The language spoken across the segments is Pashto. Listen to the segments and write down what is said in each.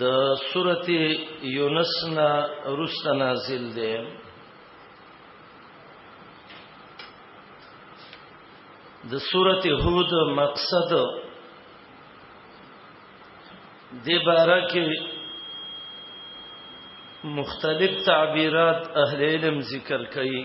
د سورته یونس نا رست نازل دی د سورته هود مقصد د باره کې مختلف تعبیرات اهل علم ذکر کوي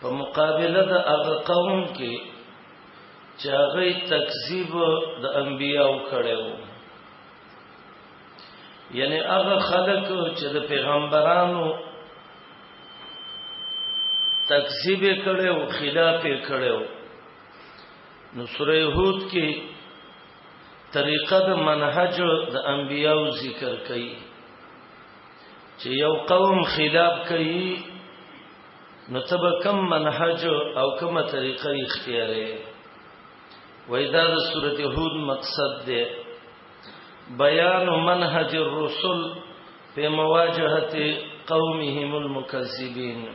په مقابله د هغه قوم کې چې هغه تکذیب د انبیاو کړو یعنی هغه خلک چې د پیغمبرانو تکذیب کړو خلاف کړو نو سوره هود کې طریقه د منهج د انبیاو ذکر کړي چې یو قوم خلاف کوي نو تب کم منهج او کم طریقه اختیارې وای دا د سورته هود مقصد دی بیان منهج الرسل په مواجهه قومهم المكذبين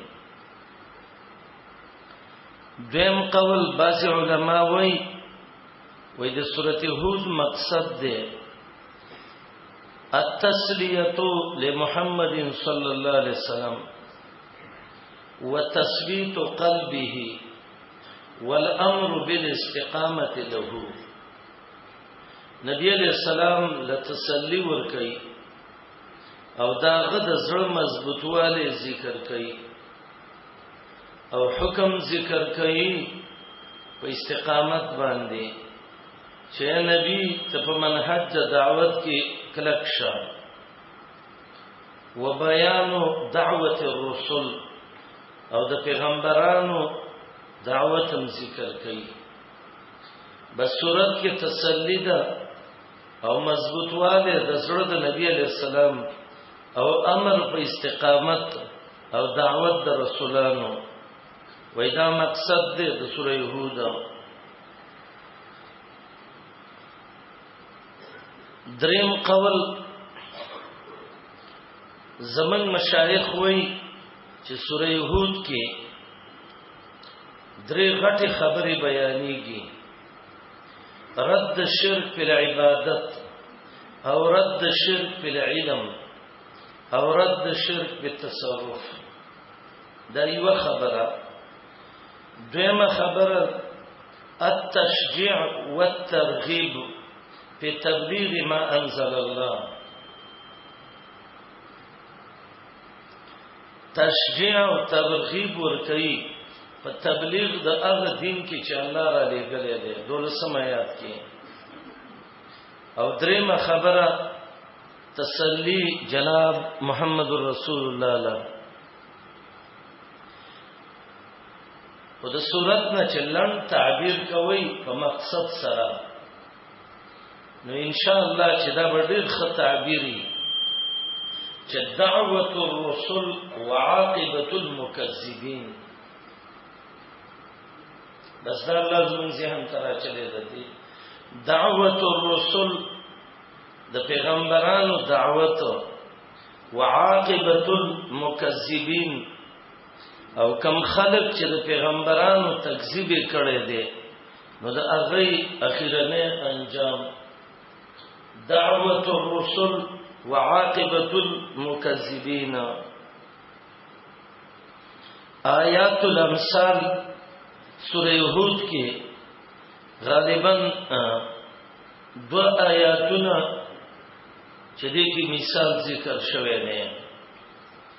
دویم قول بعض علما وای وای د سورته هود مقصد دی التسلیه لمحمد صلی الله علیه وسلم وتثبيت قلبه والامر بالاستقامه له نبی علیہ السلام لتسلی ور کوي او دا غد زړه مضبوطواله ذکر کوي او حکم ذکر کوي په استقامت باندې چې نبی ته په منهج دعوت کې کلک شه و بیان دعوت الرسل او د پیغمبرانو دعوت هم ذکر کړي بس صورت کې تسلی ده او مضبوطواله د زړه د نبی علی السلام او امر په استقامت او دعوت د رسولانو وای دا مقصد دی د سوره یهود دریم قول زمن مشایخ وای چې سوره یهود کې درې غټه خبرې بیانېږي رد شرک په عبادت او رد شرک په علم او رد شرک په تصرف دا یو خبره دویمه خبره التشجيع والترغيب في تبليغ ما انزل الله تشجيع او ترغيب ورکي په تبلیغ د هغه دین کې چې الله را لېږلې ده دولسم آیات کې او درېمه خبره تسلی جناب محمد رسول الله الله او د صورت نه چلن تعبیر کوي په مقصد سره نو ان شاء الله چې دا ډېر ښه تعبیري چې دعوت الرسل وعاقبه المكذبين بس دا الله زموږ ذهن ترا چلے دي دعوت الرسل د پیغمبرانو دعوت وعاقبه المكذبين او کم خلق چې د پیغمبرانو تکذیب کړي دي نو د هغه اخیرنه انجام دعوت الرسل وعاقبه المكذبين آیات الامثال سوره یهود کې غالبا دو آیاتونه چې دې کې مثال ذکر شوی دی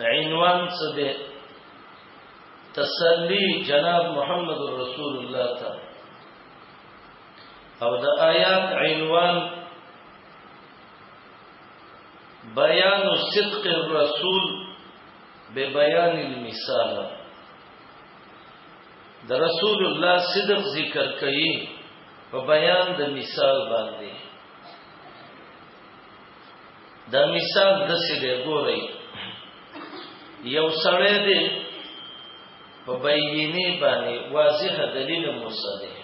عنوان څه دی تسلی جناب محمد رسول الله ته او د آیات عنوان بیان صدق الرسول به بیان المثال د رسول الله صدق ذکر کړي په بیان د مثال باندې دا مثال دسې دی ګورئ یو سړی دی په بینه باندې واضح دلیل مصدق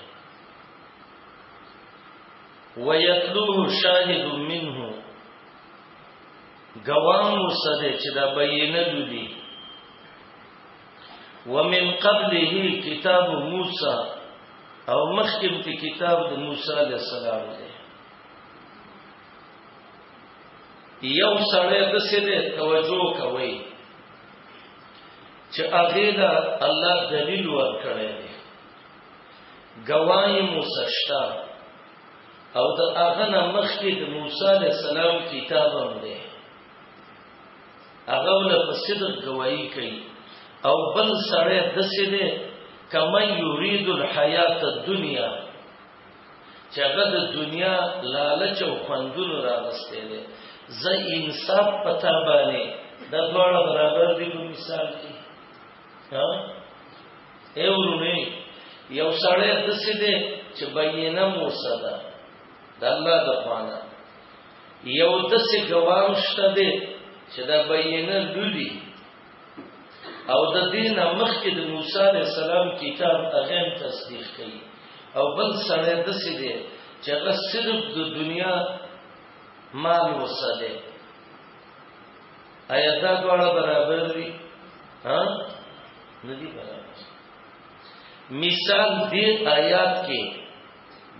ويتلوه شاهد منه گواه مصدق چې دا بینه دی ومن قبله کتاب موسی او مخکم ته کتاب د موسی علی السلام دی یو سره د سره توجه کوي چې هغه له الله دلیل ورکړي گواہی موسی شتا او د هغه نه مخکې د موسی علی السلام کتاب هم دی هغه له صدق گواہی کوي او بل سره د سره کما یرید الحیات الدنیا چې هغه د دنیا لالچ او خوندونو راغستې ده زه انصاف پتا باندې د دواړه برابر دي په مثال کې ها ایورونه یو سړی د څه دي چې بینه موصدا د الله د خوانه یو د څه ګوام شته دي چې دا بینه لولي او د دین مخکې د موسی علی السلام کتاب هغه تصدیق کړي او بل سره د څه دی چې هغه صرف د دنیا مال وساله آیا دا ډول برابر دي ها ندي برابر مثال دې آیات کې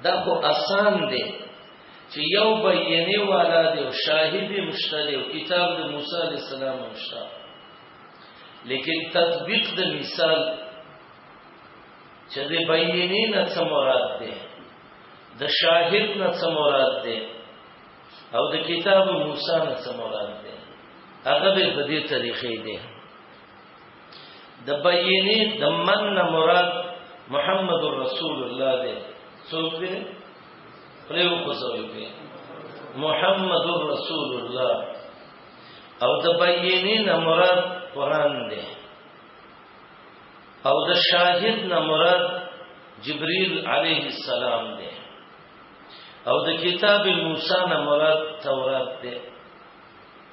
دا خو اسان دی چې یو بیانې والا دی او شاهد مشته دی او کتاب د موسی علی السلام مشته لیکن تطبیق د مثال چې د بیانې نه څه مراد دی د شاهد نه څه مراد دی او د کتاب موسی نه څه مراد دی هغه به په دې طریقې دی د بینه د من نه مراد محمد رسول الله دی څوک دی پریو خوځوي په محمد رسول الله او د بینه نه مراد قران دی او د شاهد نه مراد جبريل عليه السلام دی او د کتاب موسی نه مراد تورات دی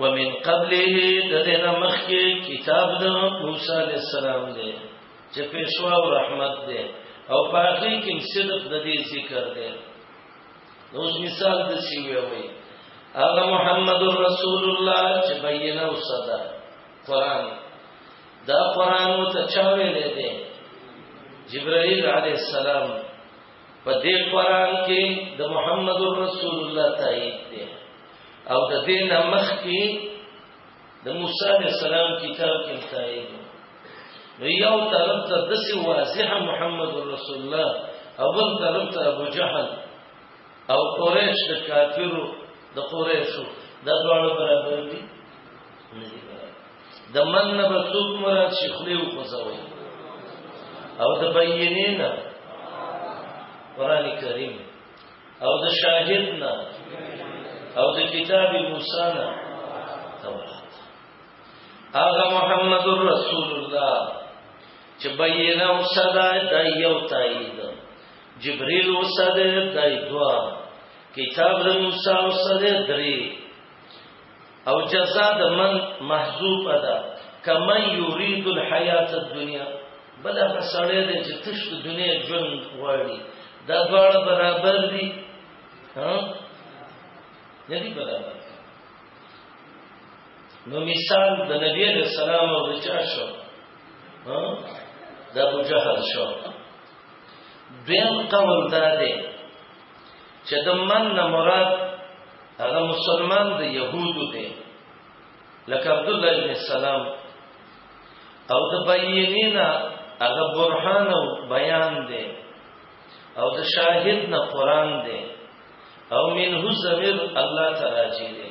ومن قبله ددن مخی کتاب دا موسی علیہ السلام دے چې پیشوا او رحمت دے او باقی کم صدق د دې ذکر دے نو مثال د سی وی هغه محمد رسول الله چې بینه او صدا قران دا قران او ته چا ویلې دے جبرائیل علیہ السلام په دې قران کې د محمد رسول الله تایید دی او د دې نه مخکې د موسی عليه السلام کتاب کې تایید نو یو طرف ته د سی واضح محمد رسول الله او بل طرف ته ابو جهل او قریش د کافرو د قریشو د دواړو برابر دي نه دي د من نه به څوک مراد شي خلی او خوځوي او د بینینا قران کریم او د شاهد نه او د کتاب موسی نه تورات هغه محمد رسول الله چې بینه او صدا د یو تایید جبريل او صدا د دوا کتاب د موسی او صدا درې او جزا د من محذوب ادا کمن یرید الحیات الدنیا بل هغه سړی دی چې تش د دنیا ژوند غواړي دا دواړه برابر دي ها نه دي برابر نو مثال د نبی علیہ السلام او د چا شو ها د ابو جهل شو دیم قول دا دی چې د من نه مراد هغه مسلمان د يهودو دی لکه عبد الله ابن سلام او د بینینا هغه برهان او بیان دی او د شاهد نه قران دی او منه زمير الله تعالی دی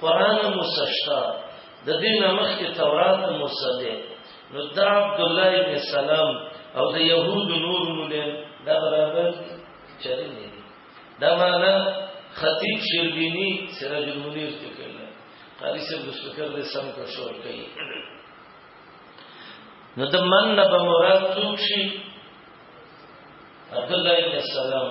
قران موسشتا د دې نامخ کې تورات موسده نو دا عبد الله ابن سلام او د يهود نور مولین دا برابر چری نه دي دا معنا خطیب شربینی سراج المنیر ته کړل قاری صاحب د فکر د سم کو شور کوي نو د من نه به مراد څوک شي عبد الله ابن سلام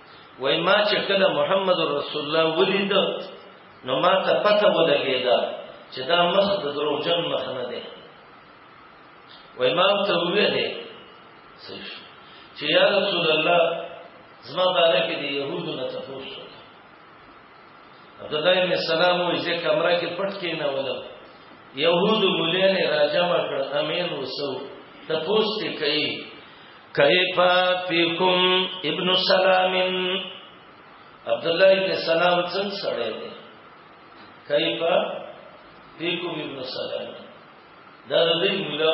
وای ما چې کله محمد رسول الله ولید نو ما ته پته ولګیدا چې دا مخ د دروغجن مخ نه دی وای ما ته ویل چې یا رسول الله زما باره کې د يهودو نه تاسو عبدالله ابن سلام وایي چې کمره کې پټ کېنولم یهود مولین راجم کړ امیر وسو ته پوښتې کوي کیفا فیکم ابن سلام عبد الله ابن سلام څنګه سره دی کیفا فیکم ابن سلام دا د دې مولا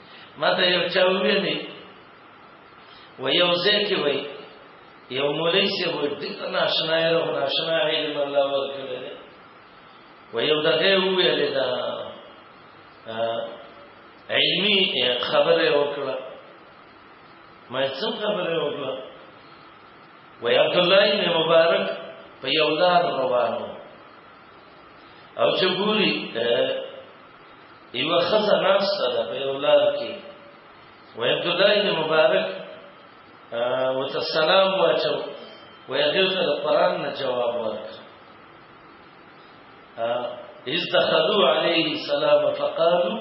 ماته یو چا ویلې و یو ځای کې وای یو مولوی سي و ډېر ناشنا یې له ناشنا علم الله ورکړل و یو دغه ویلې دا علمي خبره وکړه ما څه خبره وکړه و عبد الله بن مبارک په یو لار روانو او چې ګوري یو خزه ناسته ده په یو لار کې و عبد الله بن مبارک وته سلام واچو و هغه ته د قران نه جواب ورکړ اذ دخلوا عليه السلام فقالوا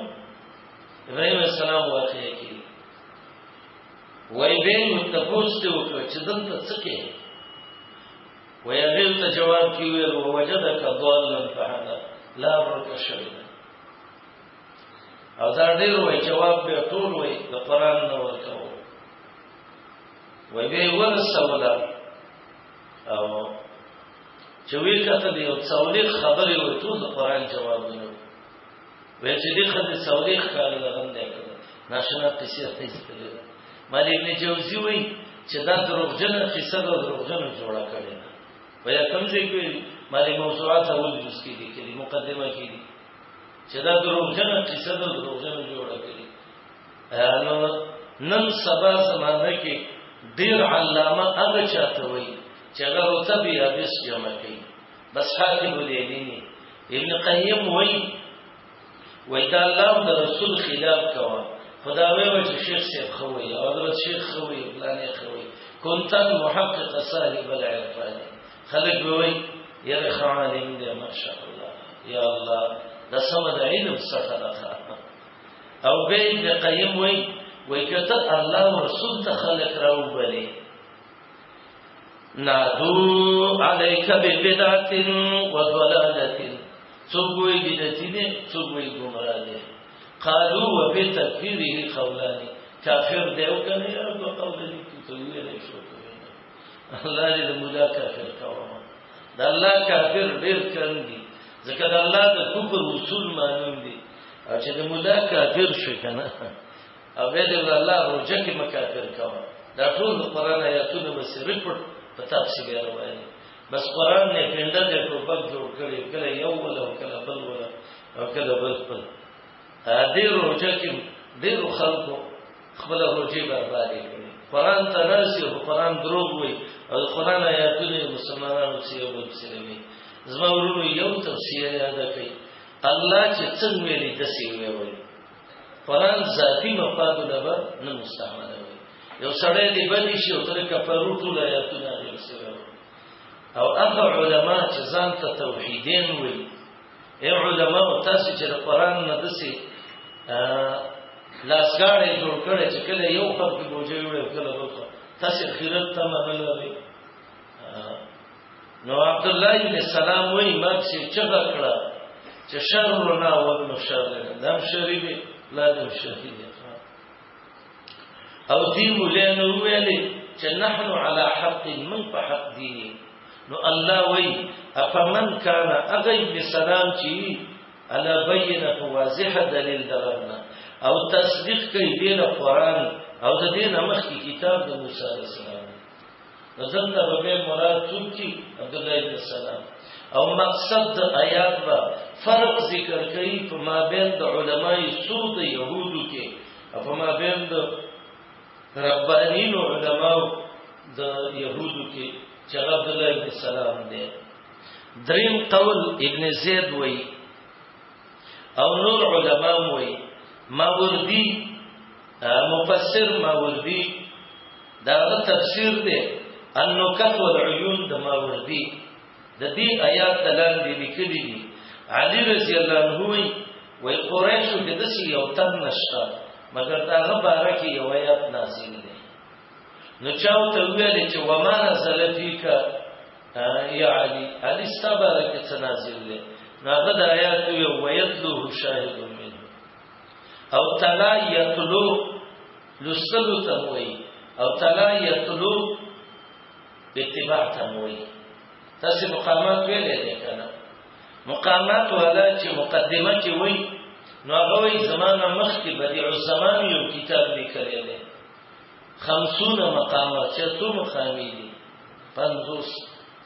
ابراهيم السلام واخی کی وای به متفوس ته وکړ چې دلته څه کې وای هغه ته جواب کیویل وجدک ضالا فهذا لا برکه شوی او دا ډیر وای جواب به ټول وای د قران نه ورکاو وای به ورسوله او چې وی کته دی او څولې خبرې وای ټول د قران جواب نه وای چې دې خدای څولې ښکار لغم نه کړ ناشنا قصه ته استلې مالک نه جوزي وای چې دا دروغجن قصه دا دروغجن جوړه کړي په یا کوم ځای کې مالي موضوعات اول جز کې دي کلی مقدمه کې دي چې دا دروغجنه قصه ده دروغجنه جوړه کړي نو نن سبا زمانه کې ډیر علامه هغه چاته وایي چې هغه رتب یا بس جمع کوي بس حاکم دی ابن قیم وایي وای دا الله د رسول خلاف کوا خدا وی وای چې شیخ صاحب خوي او حضرت شیخ خوي پلانې خوي كنت محقق صاحب العرفان خلق وی یا خالین دې ماشاء الله یا الله دا سمد علم څخه ده او به قیم وی وی کته الله رسول ته خلق راو بلی نادو علیک ببدعت و ضلالت څوک وی بدعت دي څوک وی گمراه دي قالو و په تکفیره قولانی کافر دی او کنه یو په قول دي ته ویل شو الله دې مولا کافر کاوه د الله کافر ډیر کم دي ځکه د الله د کفر اصول معلوم دي او چې د مولا کافر شي کنه او بیا دې الله روجه کې مکافر کاوه دا ټول د قران آیاتونه به سره پټ په تاسو بیا روایت بس قران نه پنده دې ټوپک جوړ کړي کله یو ولا او کله بل ولا او کله بل بل دې روجه کې ډېر خلکو خپل روجه برباد کړي قران ته نرسي او قران دروغ وي او قران آیاتونه مسلمانانو سي او بل سره وي زما ورونو یو تفسیر یاد کړئ الله چې څنګه ویلي د سی ویلي قران ذاتی مفاد نه به نه مستعمله وي یو سړی دی بلی شي او تر کفرو ټول آیاتونه غوښتل او هغه علما چې ځان ته توحیدین وي اے علما او تاسو چې قران نه دسي لاسګاړې جوړ کړي چې کله یو خبر کې بوجي وي کله بل خبر تاسو خیرت ته منل لري نو عبد الله بن سلام وی امام سی چغه کړه چې شر نه وګن شر نه دم شری دی لا دم شری دی او دی مولان ویلې چې نحن على حق من په حق دینی نو الله وی افمن کان اغی بن سلام چی على بینه واضح دلیل درنه او تصدیق کوي دین قران او د دین مخکې کتاب د موسی علیه السلام نظر ته به مراد څوک دي عبد الله بن سلام او مقصد د آیات به فرق ذکر کوي په مابین د علماي سور د يهودو کې او په مابین د ربانین علماو د يهودو کې چې عبد الله بن سلام دی دریم قول ابن زید وای او نور علما وای ماوردی مفسر ماوردی دا تفسیر دی النکت والعیون د ماوردی د دې آیات دلان دی لیکلی دی علی رضی الله عنه وی وی قریشو کې د سی یو تن نشتا مگر دا غبره کې یو آیات نازل دی نو چاو ته ویل چې وما نزل فیک یا علی علی استبارک څه نازل دی نو هغه د آیات وی ویتلو شاهد او تلا یتلو لسلو تموي او تلا یتلو اتباع تموي تاسو مقامات ویلې نه کنه مقامات ولا چې مقدمه کې وای نو هغه وی زمانه مخ کې بدیع الزمان یو کتاب لیکل دی 50 مقامات چې څو مقامې دي 50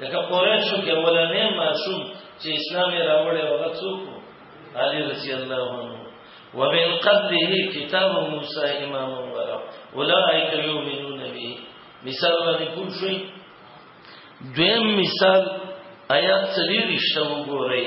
لکه قریشو کې ولنې معصوم چې اسلام یې راوړی او هغه څوک علي رضی الله عنه ومن قبله کتاب موسی امام ورا اولئک یؤمنون به مثال باندې پوه شئ دویم مثال آیات سری رشتہ وګورئ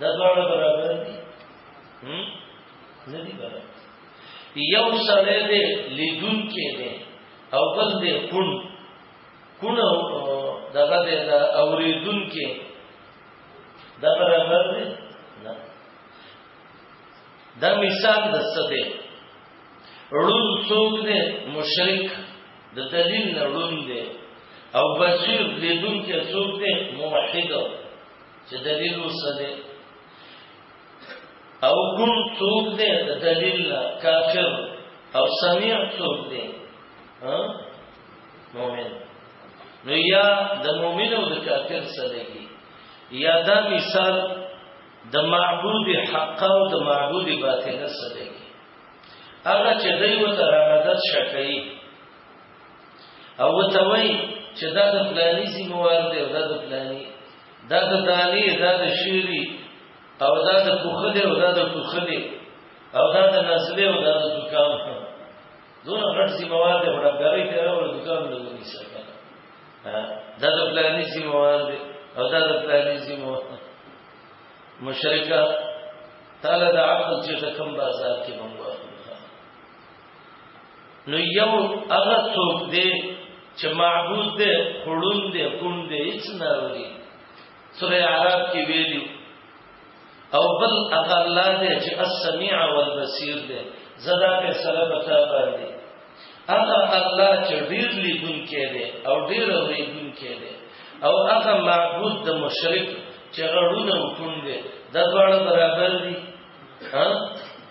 دا ځوړ برابر دي هم ندي برابر یو سره دې لیدون کې دې او بل دې کون کون دغه دې دا اوریدون کې دا برابر دي نه دا مثال د څه دی ړون څوک دی مشرک د دلیل نه ړون دی او بصیر لیدون کې څوک دی موحد دی چې دلیل وسله او کوم څوک دې د دلیل کافر او سمیع څوک دې ها مؤمن نو یا د مؤمن او د کافر سره کې یا دا مثال د معبود حق او د معبود باطل سره کې هغه چې دوی وته رغدت شکای او وتوي چې دا د فلانی زموار دی او دا د فلانی دا د دانی دا د شیری او دا د کوخلی او دا د کوخلی او دا د نسلی او دا د دکان دون غټ سیموار دی وړه غری ته او دکان نه ونی سکه دا د پلانی سیموار دی او دا د پلانی سیموار مشرکا تعالی د عقل چې کوم بازار کې مونږ نو یو هغه څوک دی چې معبود دی خړون دی کون دی هیڅ نه وری سوره عرب کې ویلو او بل هغه الله دی چې السميع والبصير دی زدا په سره بتا باندې هغه الله چې ډیر لیدون کې دی او ډیر اوریدون کې دی او هغه معبود د مشرک چې غړونه وکوند د دواړو برابر دي ها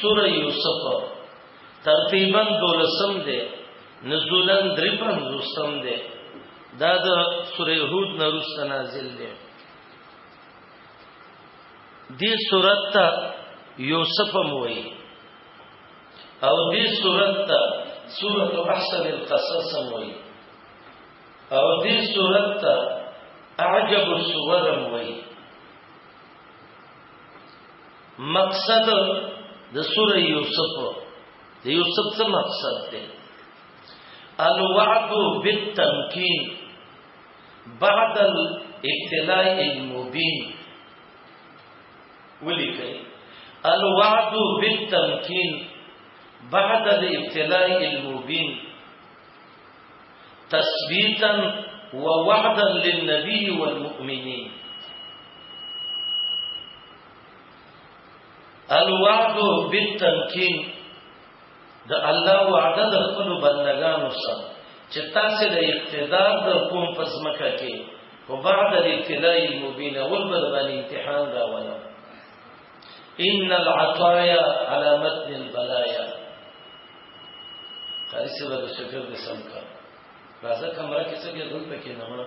سوره یوسف ترتیبا دولسم ده نزولا درپن دوستم ده دا د سوره هود نرست نازل ده دې سورته ته یوسف موي او دې سورته ته سوره احسن القصص موي او دې سورته ته اعجب الصور موي مقصد د سورة یوسف د یوسف څه مقصد دی الوعد بالتمكين بعد الابتلاء المبين ولي الوعد بالتمكين بعد الابتلاء المبين تثبيتا ووعدا للنبي والمؤمنين الوعد بالتمکین د الله وعده د خپل بندگانو سره چې تاسو د اقتدار د کوم پزمکه کې او بعد الابتلاء المبين والبد باندې امتحان دا ولا ان العطايا على متن البلايا قاری سره د شکر د سم کا راځه کمره کې څه دې دلته کې نه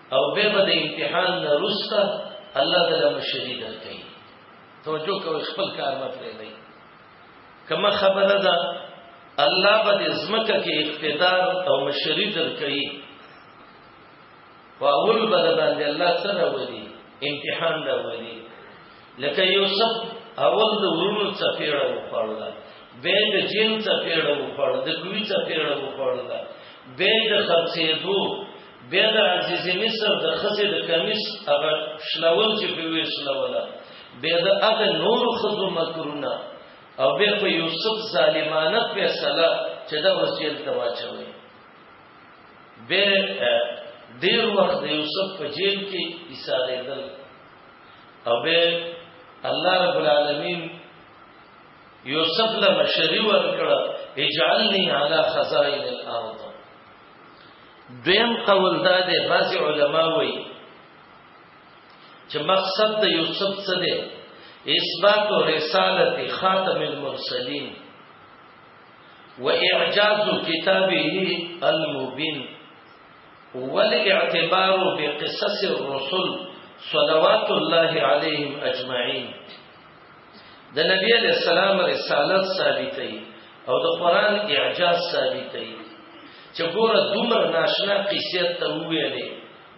او به د امتحان نه رسته الله تعالی مشهدي درکې توجه کوي خپل کار نه پرې دی کما خبره ده الله به د زمکه کې اقتدار او مشهدي درکې واول بل باندې الله سره ولي امتحان دا ولي لکه یوسف اول د ورونو څپېړه وخوړل به د جن څپېړه وخوړل د کوي څپېړه وخوړل به د خرڅېدو به د عزیز مصر د خزې د کمیس هغه شلول چې په وی شلوله به د هغه نور خزو مکرونه او به په یوسف ظالمانه فیصله چې دا وسیل ته واچوي به ډیر وخت د یوسف په جیل کې ایسارېدل او به الله رب العالمین یوسف له مشری ورکړه اجعلنی علی خزائن الارض دویم قول دا دی بعضی علما وایي چې مقصد د یوسف څه دی اثبات رسالت خاتم المرسلین و اعجاز کتابه المبین والاعتبار بقصص الرسل صلوات الله عليهم اجمعين د نبی علیہ السلام رسالت ثابتې او د قران اعجاز ثابتې چې ګوره دومره ناشنا قصیت ته ویلې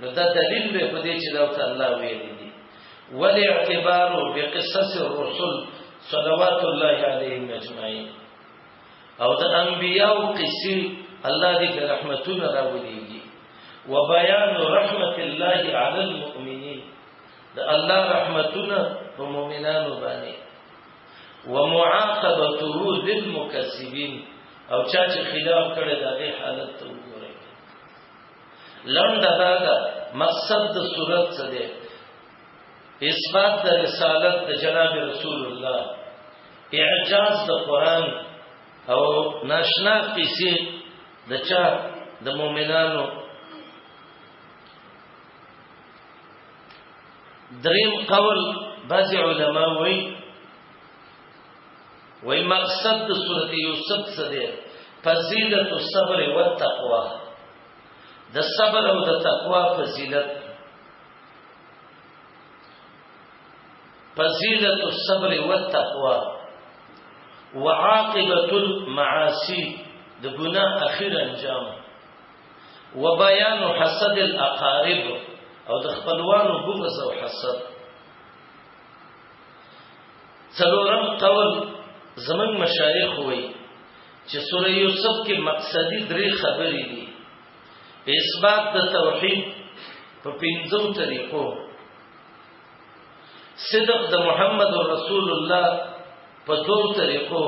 نو دا دلیل به په دې چې دا الله ویلې دي والاعتبار بقصص الرسل صلوات الله عليهم اجمعين او د انبیاء قصې الله دې رحمتونه راولېږي وبيان رحمت الله على المؤمنين د الله رحمتونه په مؤمنانو باندې ومعاقبته للمكذبين او چا چې خلاف کړي دا غي حالت ته وګورئ لنډه دا ده مقصد د صورت څه دی اثبات د رسالت د جناب رسول الله اعجاز د قران او ناشنا قصې د چا د مؤمنانو دریم قول بعض علما وایي وای مقصد د سورته یوسف څه دی فضیلت الصبر والتقوا د صبر او د تقوا فضیلت فضیلت الصبر والتقوى وعاقبه المعاصي د ګناه اخیر انجام وبيان حسد الاقارب او د خپلوانو بغض او حسد څلورم قول زمنګ مشایخ وای چې سوره یوسف کې مقصدی درې خبرې دي اثبات د توحید په پنځو طریقو صدق د محمد رسول الله په دوو طریقو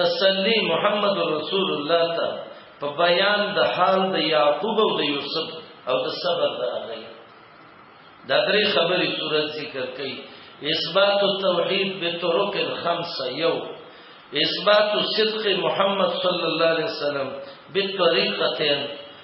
تسلی محمد رسول الله ته په بیان د حال د یعقوب او د یوسف او د صبر د هغه دا درې خبرې صورت ذکر کړي اثبات التوحید بطرق الخمسه یو اثبات صدق محمد صلی الله علیه وسلم بالطریقتين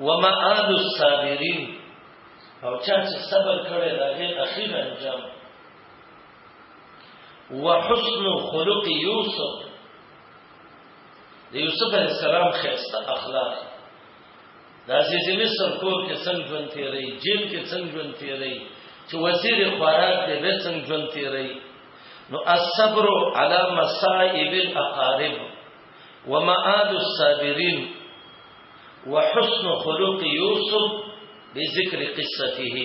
ومآل الصابرین او چا چې صبر کړی دا غیر اخیر انجام وحسن خلق یوسف د یوسف علی السلام خیسته اخلاق د عزیز مصر کور کې څنګه ژوند تیری جیل کې څنګه ژوند تیری چې وزیر خوراک دې به څنګه ژوند تیری نو الصبر علی مصائب الاقارب ومآل الصابرين وحسن خلق يوسف بذكر قصته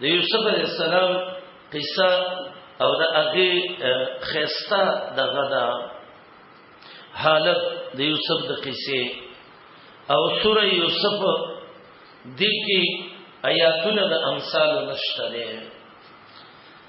د یوسف علی السلام قصه او د هغه خيستا دغه دا حالت د یوسف د قصه او سوره یوسف د کی آیاتونه د امثال نشته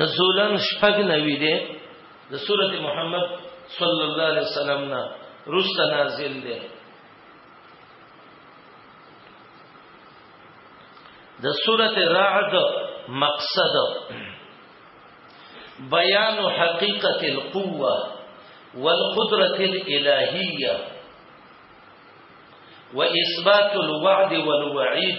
نزولن شپږ نوی دی د سورت محمد صلی الله علیه وسلم نه رسته نازل دی د سورت رعد مقصد بیان حقیقت القوه والقدره الالهیه واثبات الوعد والوعید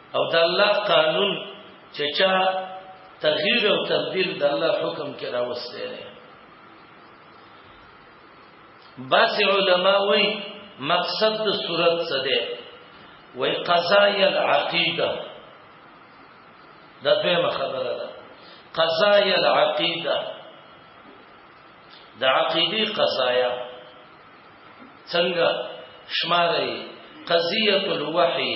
او د الله قانون چې چا تغییر او تبديل د الله حکم کې راوستي دی باس علماء وی مقصد د صورت څه دی وی قضای العقیده دا دویمه خبره ده قضای العقیده د عقیدی قضایا څنګه شمارې قضیه الوحی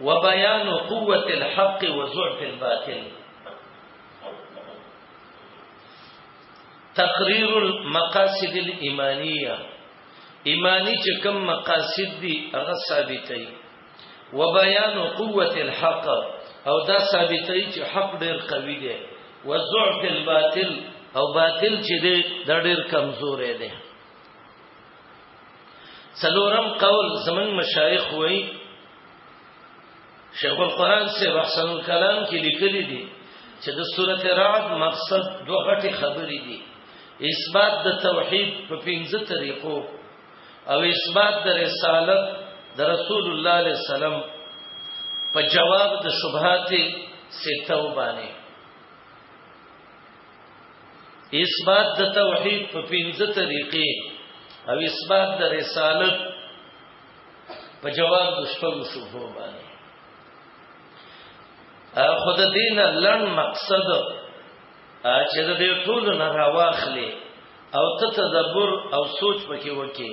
وبيان قوة الحق وضعف الباطل تقریر المقاصد الایمانیه ایمانی چې کوم مقاصد دي هغه ثابتې و بیان قوت الحق او دا ثابتې چې حق ډېر قوي دی و ضعف الباطل او باطل چې دی دا ډېر کمزور دی څلورم قول زمون مشایخ وای شیخ القران سے احسن الكلام کې لیکلي دي چې د سورته رعد مقصد دوه غټي خبرې دي اثبات د توحید په پنځه طریقو او اثبات د رسالت د رسول الله علیه السلام په جواب د شبهات ستو باندې اثبات د توحید په پنځه طریقې او اثبات د رسالت په جواب د شپږ شوبو باندې خود دین لړ مقصد چې د دې ټول نه راواخلې او ته تدبر او سوچ پکې وکې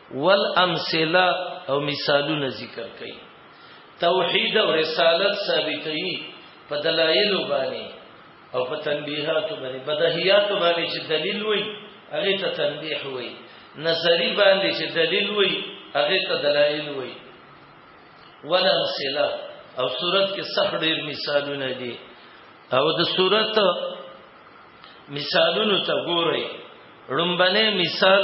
والامثله او مثالونه ذکر کوي توحید او رسالت ثابتوي په دلایل باندې او په تنبیهات باندې بدهیات باندې چې دلیل وي هغه ته تنبیه وي نظری باندې چې دلیل وي هغه ته دلایل وي والامثله او صورت کې صح ډیر مثالونه دي او د صورت مثالونو ته ګورئ رمبنه مثال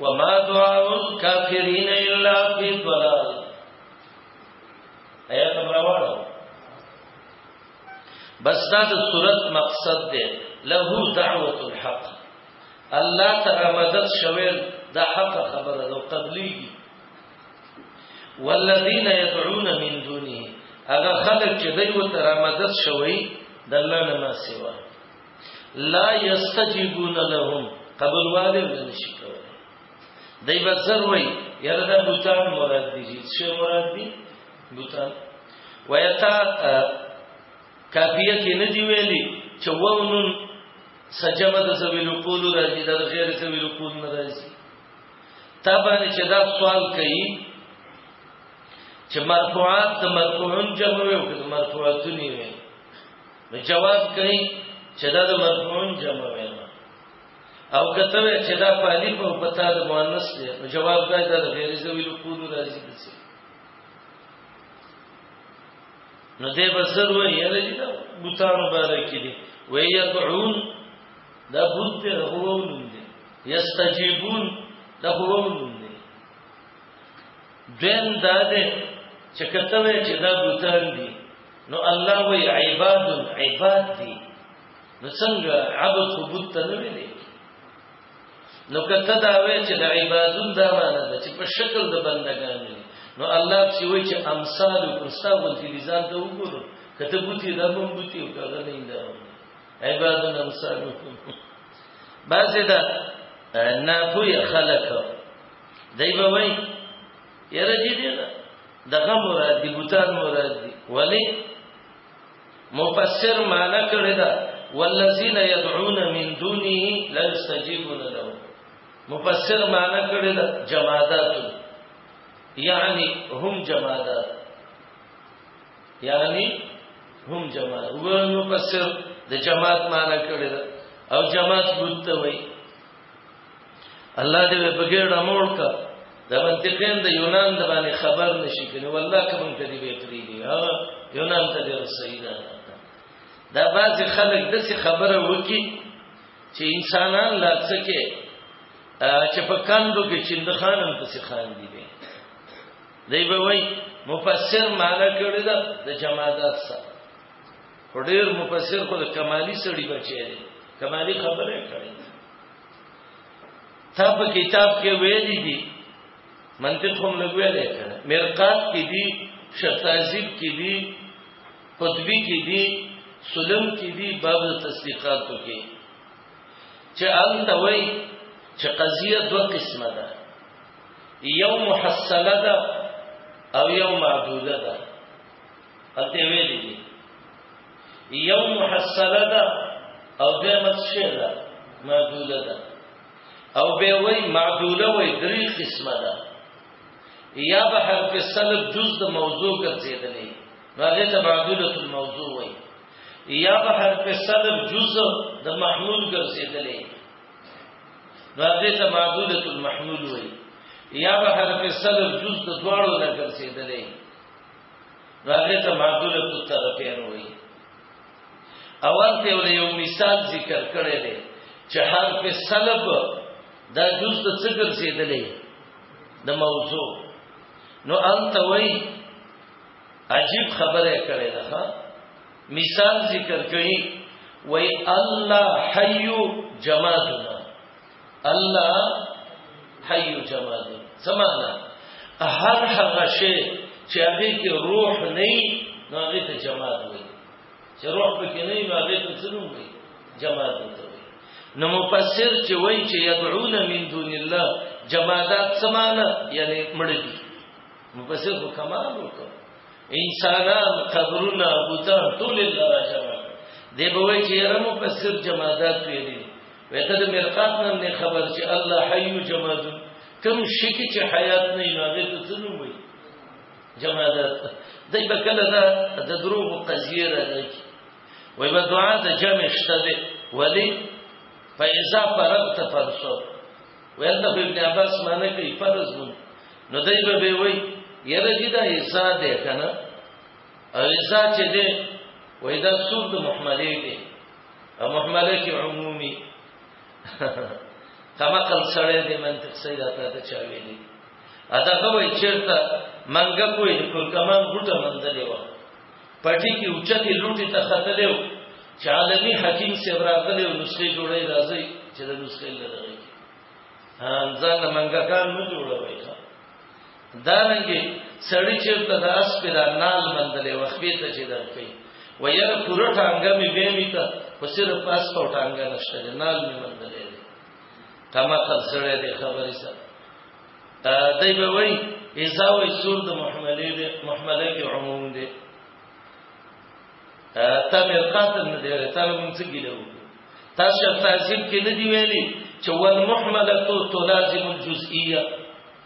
وما دعاء الكافرين الا في ضلال ایا تبراوالو بس دا د صورت مقصد دی له دعوت الحق الله تعالی مدد شویل دا حق خبره ده قبلی والذین يدعون من دونه هغه خلق چې دوی ته را مدد شوی د الله نه ما سیوا لا یستجیبون لهم قبل والي ولن شي کوي دای په سر وای یاره دا بوتان مراد دي چې مراد دي بوتان ویتا کافیه کې نه دی ویلي چې وونن سجمه د سویل قول راځي د غیر سویل قول نه راځي تا باندې چې دا سوال کوي چې مرفوعات د مرفوعون جمع وي او د مرفوعاتونی وي نو جواز کوي چې دا د مرفوعون جمع وي او کته وی چې دا په الف او په تا د مؤنث دی نو جواب دا د غیر ذوی القول راځي دسی نو دې بسر وی یله دې دا بوتان مبارک دي وی یدعون دا بوت ته هوون دي یستجیبون دا هوون دویم دا دی چې کته وی چې دا بوتان دي نو الله وی عباد عباد دي نو څنګه عبد خو بوت نه ویلي نو کته دا وی چې د عبادون دا معنی ده چې په شکل د بندگان دي نو الله چې وی چې امثال او پرستاو دي ځان ته وګورو کته بوتي دا مونږ بوتي او کاغه نه انده عبادون امثالکم بعضی دا ناپوی خلق دای به وای یاره دې دې دغه مراد دی بوتان مراد دی ولی مفسر معنا کړی دا والذین يدعون من دونه لا يستجيبون له مفسر معنا کړی دا جمادات یعنی هم جمادات یعنی هم جماد و مفسر د جماعت معنا کړی دا او جماعت بوت وای الله دې په ګډه مول کا دا منطقین د یونان د باندې خبر نشي کنه والله کوم ته دې به پریږي ها یونان ته دې رسیدا دا باز خلک د څه خبره وکي چې انسانان لا څه کې چې په کاندو کې چند خانم ته څه خان دي به دی به وای مفسر معنا کړی دا د جمادات سره خو ډیر مفسر خو د کمالی سړي بچی دی کمالی خبره کړې تا په کتاب کې ویلي دي منطق هم لګوي دی کنه مرقات کې دي شتازیب کې دي قطبی کې دي سلم کې دي باب تصدیقات کې چې ان دا وای چې قضیه دوه قسمه ده یو محصله ده او یو معدوده ده اته ویلې دي یو محصله ده او د مڅشه ده معدوله ده او به وای معدوله وای درې قسمه ده یا به هر کې سلب جز د موضوع ګرځیدلې هغه ته معدوله الموضوع وای یا به هر کې سلب جز د محمول ګرځیدلې هغه ته معدوله المحمول وای یا به هر کې سلب جز د دواړو نه ګرځیدلې راغه ته معدول کته غپیر وای اول ته ول یو مثال ذکر کړی دی چې حرف سلب دا جز د څه ګرځیدلې د موضوع نو انت وای عجیب خبره کړی ده مثال ذکر کړي وای الله حي جمادنا الله حي جماد سمانا هر هغه شی چې هغه کې روح نه نو هغه ته جماد وي چې روح پکې نه نو هغه ته څنګه وي جماد ته وي نو مفسر چې وایي چې يدعون من دون الله جمادات سمانا یعنی مړ دي مفسر کو کمال وکړ انسانان قبرونه بوتان ټول الله راځي دی به وایي چې یاره مفسر جمادات ویلي وې ته د مرقات نن نه خبر چې الله حي جماد کوم شي کې چې حیات نه نه غي ته څه نو وي جمادات دای په کله دا د دروغ قضیه را دی وې په دعا د جمع شته دی ولی فإذا فرغت فرسو وې د ابن عباس معنی کوي فرض نو نو دای به وي یره دې دا ایسا دی کنه او ایسا چې دی وې دا سور د محملې دی محمله کې عمومي کما کل سره دې منطق سي دا ته چا ویلي ادا کوي چیرته منګه کوی کول کمان غټه منځلې و پټي کې اوچتي لوټي ته خطلې و چالمی حکیم سی راغلې او نسخه جوړې راځي چې د نسخه لږه ځان منګه کان نه جوړوي دارنګي سړی چیرته د اس پر نال مندلې وخبې ته چې درکې و ير پوره ټانګه می به می ته په صرف پاس په ټانګه نشته نال می مندلې کما تر سره دې خبرې سره دای به وای ایزا وای سور د محملې دې محملې کې عموم دې تا مې قاتل نه دې تا له مونږ ګیلو تاسو تاسو کې نه دی ویلي چې والمحمله تلازم الجزئيه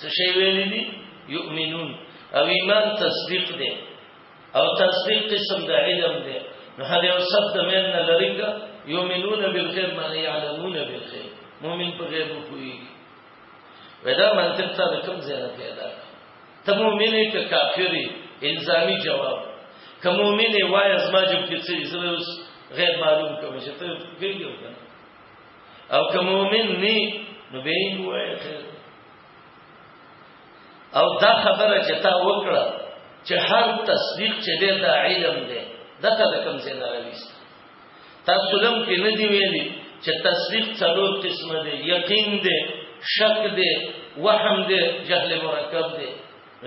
څه شی ویلي دي یؤمنون او ایمان تصدیق دی او تصدیق قسم د علم دی نو هدا یو سب د مین نه لريګا یؤمنون بالخير معنی يعلمون بالخير مؤمن په غیب کوي ودا منطق ته کوم ځای نه پیدا ته مؤمن یک کافری الزامی جواب که مؤمن وای از ما جب کې څه زوس غیر معلوم کوم چې ته ګرځیو کنه او که مؤمن نی نو به یې وایي او دا خبره چې تا وکړه چې هر تصدیق چې دی دا علم دی دا ته د کوم ځای نه راويست تاسو لم کې نه دی ویلي چې تصدیق څلور قسمه دی یقین دی شک دی وهم دی جهل مرکب دی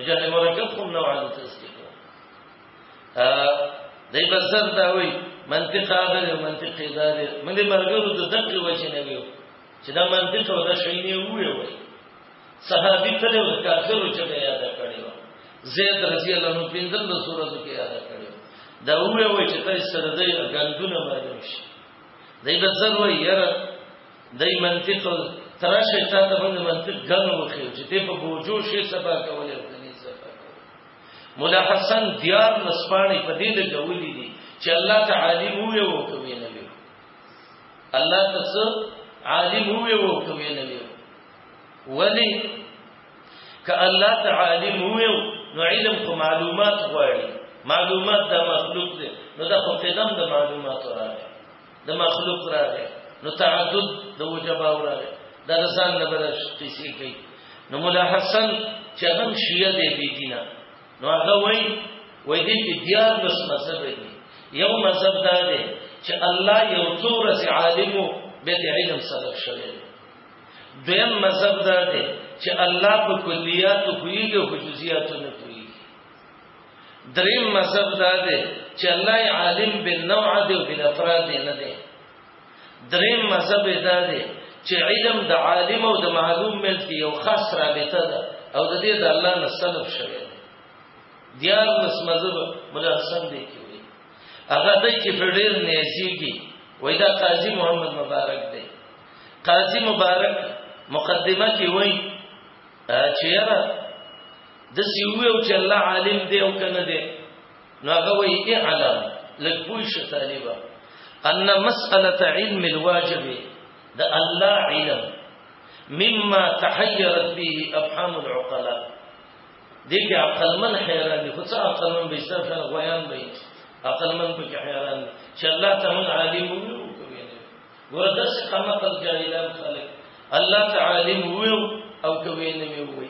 جهل مرکب کوم نوع د تصدیق دای بسر دا وی منطق هغه دی منطق دا دی موږ د مرګرو د دقه وجه نه ویو چې دا منطق او دا شی نه ویو صحابي ته له کافرو چې یاد کړی و زید رضی الله عنه پنځل د سورته کې یاد کړی دا وی وی چې تاسو سره د غندونه باندې شي دای بسر وی یره دای منطق تراشه تا ته باندې منطق غنو وخیو چې ته په بوجو شي سبا کولای مولا حسن دیار لسپانی په دې لګولې دي چې الله تعالی مو یو کوي نه وي الله تاسو عالم مو یو کوي نه وي ولی ک الله تعالی مو یو نو علم کو معلومات غواړي معلومات د مخلوق دي نو دا خو قدم د معلومات راغلي د مخلوق راغی نو تعدد د وجبا راغی دا رسان نه برش قصې کوي نو مولا حسن چې هم شیعه دی بي دینه نو هغه وای وای دې کې بیا بس مذهب دی یو مذهب دا دی چې الله یو څور سي عالمو به دې علم سره شوی دی دویم مذهب دا دی چې الله په کلیات او په جزئیات نه دریم مذهب دا دی چې الله عالم بالنوع دی او بالافراد نه دی دریم مذهب دا دی چې علم د عالم او د معلوم ملت یو خاص رابطه ده او د دې د الله نه سلب شوی دی دیار مس مذهب مولا حسن دی کوي هغه د چې ډېر نېزيږي وای دا قاضي محمد مبارک دی قاضي مبارک مقدمه کې وای چې یاره د سیویو چې الله عالم دی او کنه دی نو هغه وی اعلم لږ پوه شو طالبا ان مساله علم الواجب د الله علم مما تحيرت به افهام العقلاء دغه عقل من حیران دي خو څه عقل من به صرف غویان به عقل من په حیران دي چې الله تعالی عالم وو کوي ورته څه کما خلک جاهلان خلک الله تعالی وو او کوي نه وي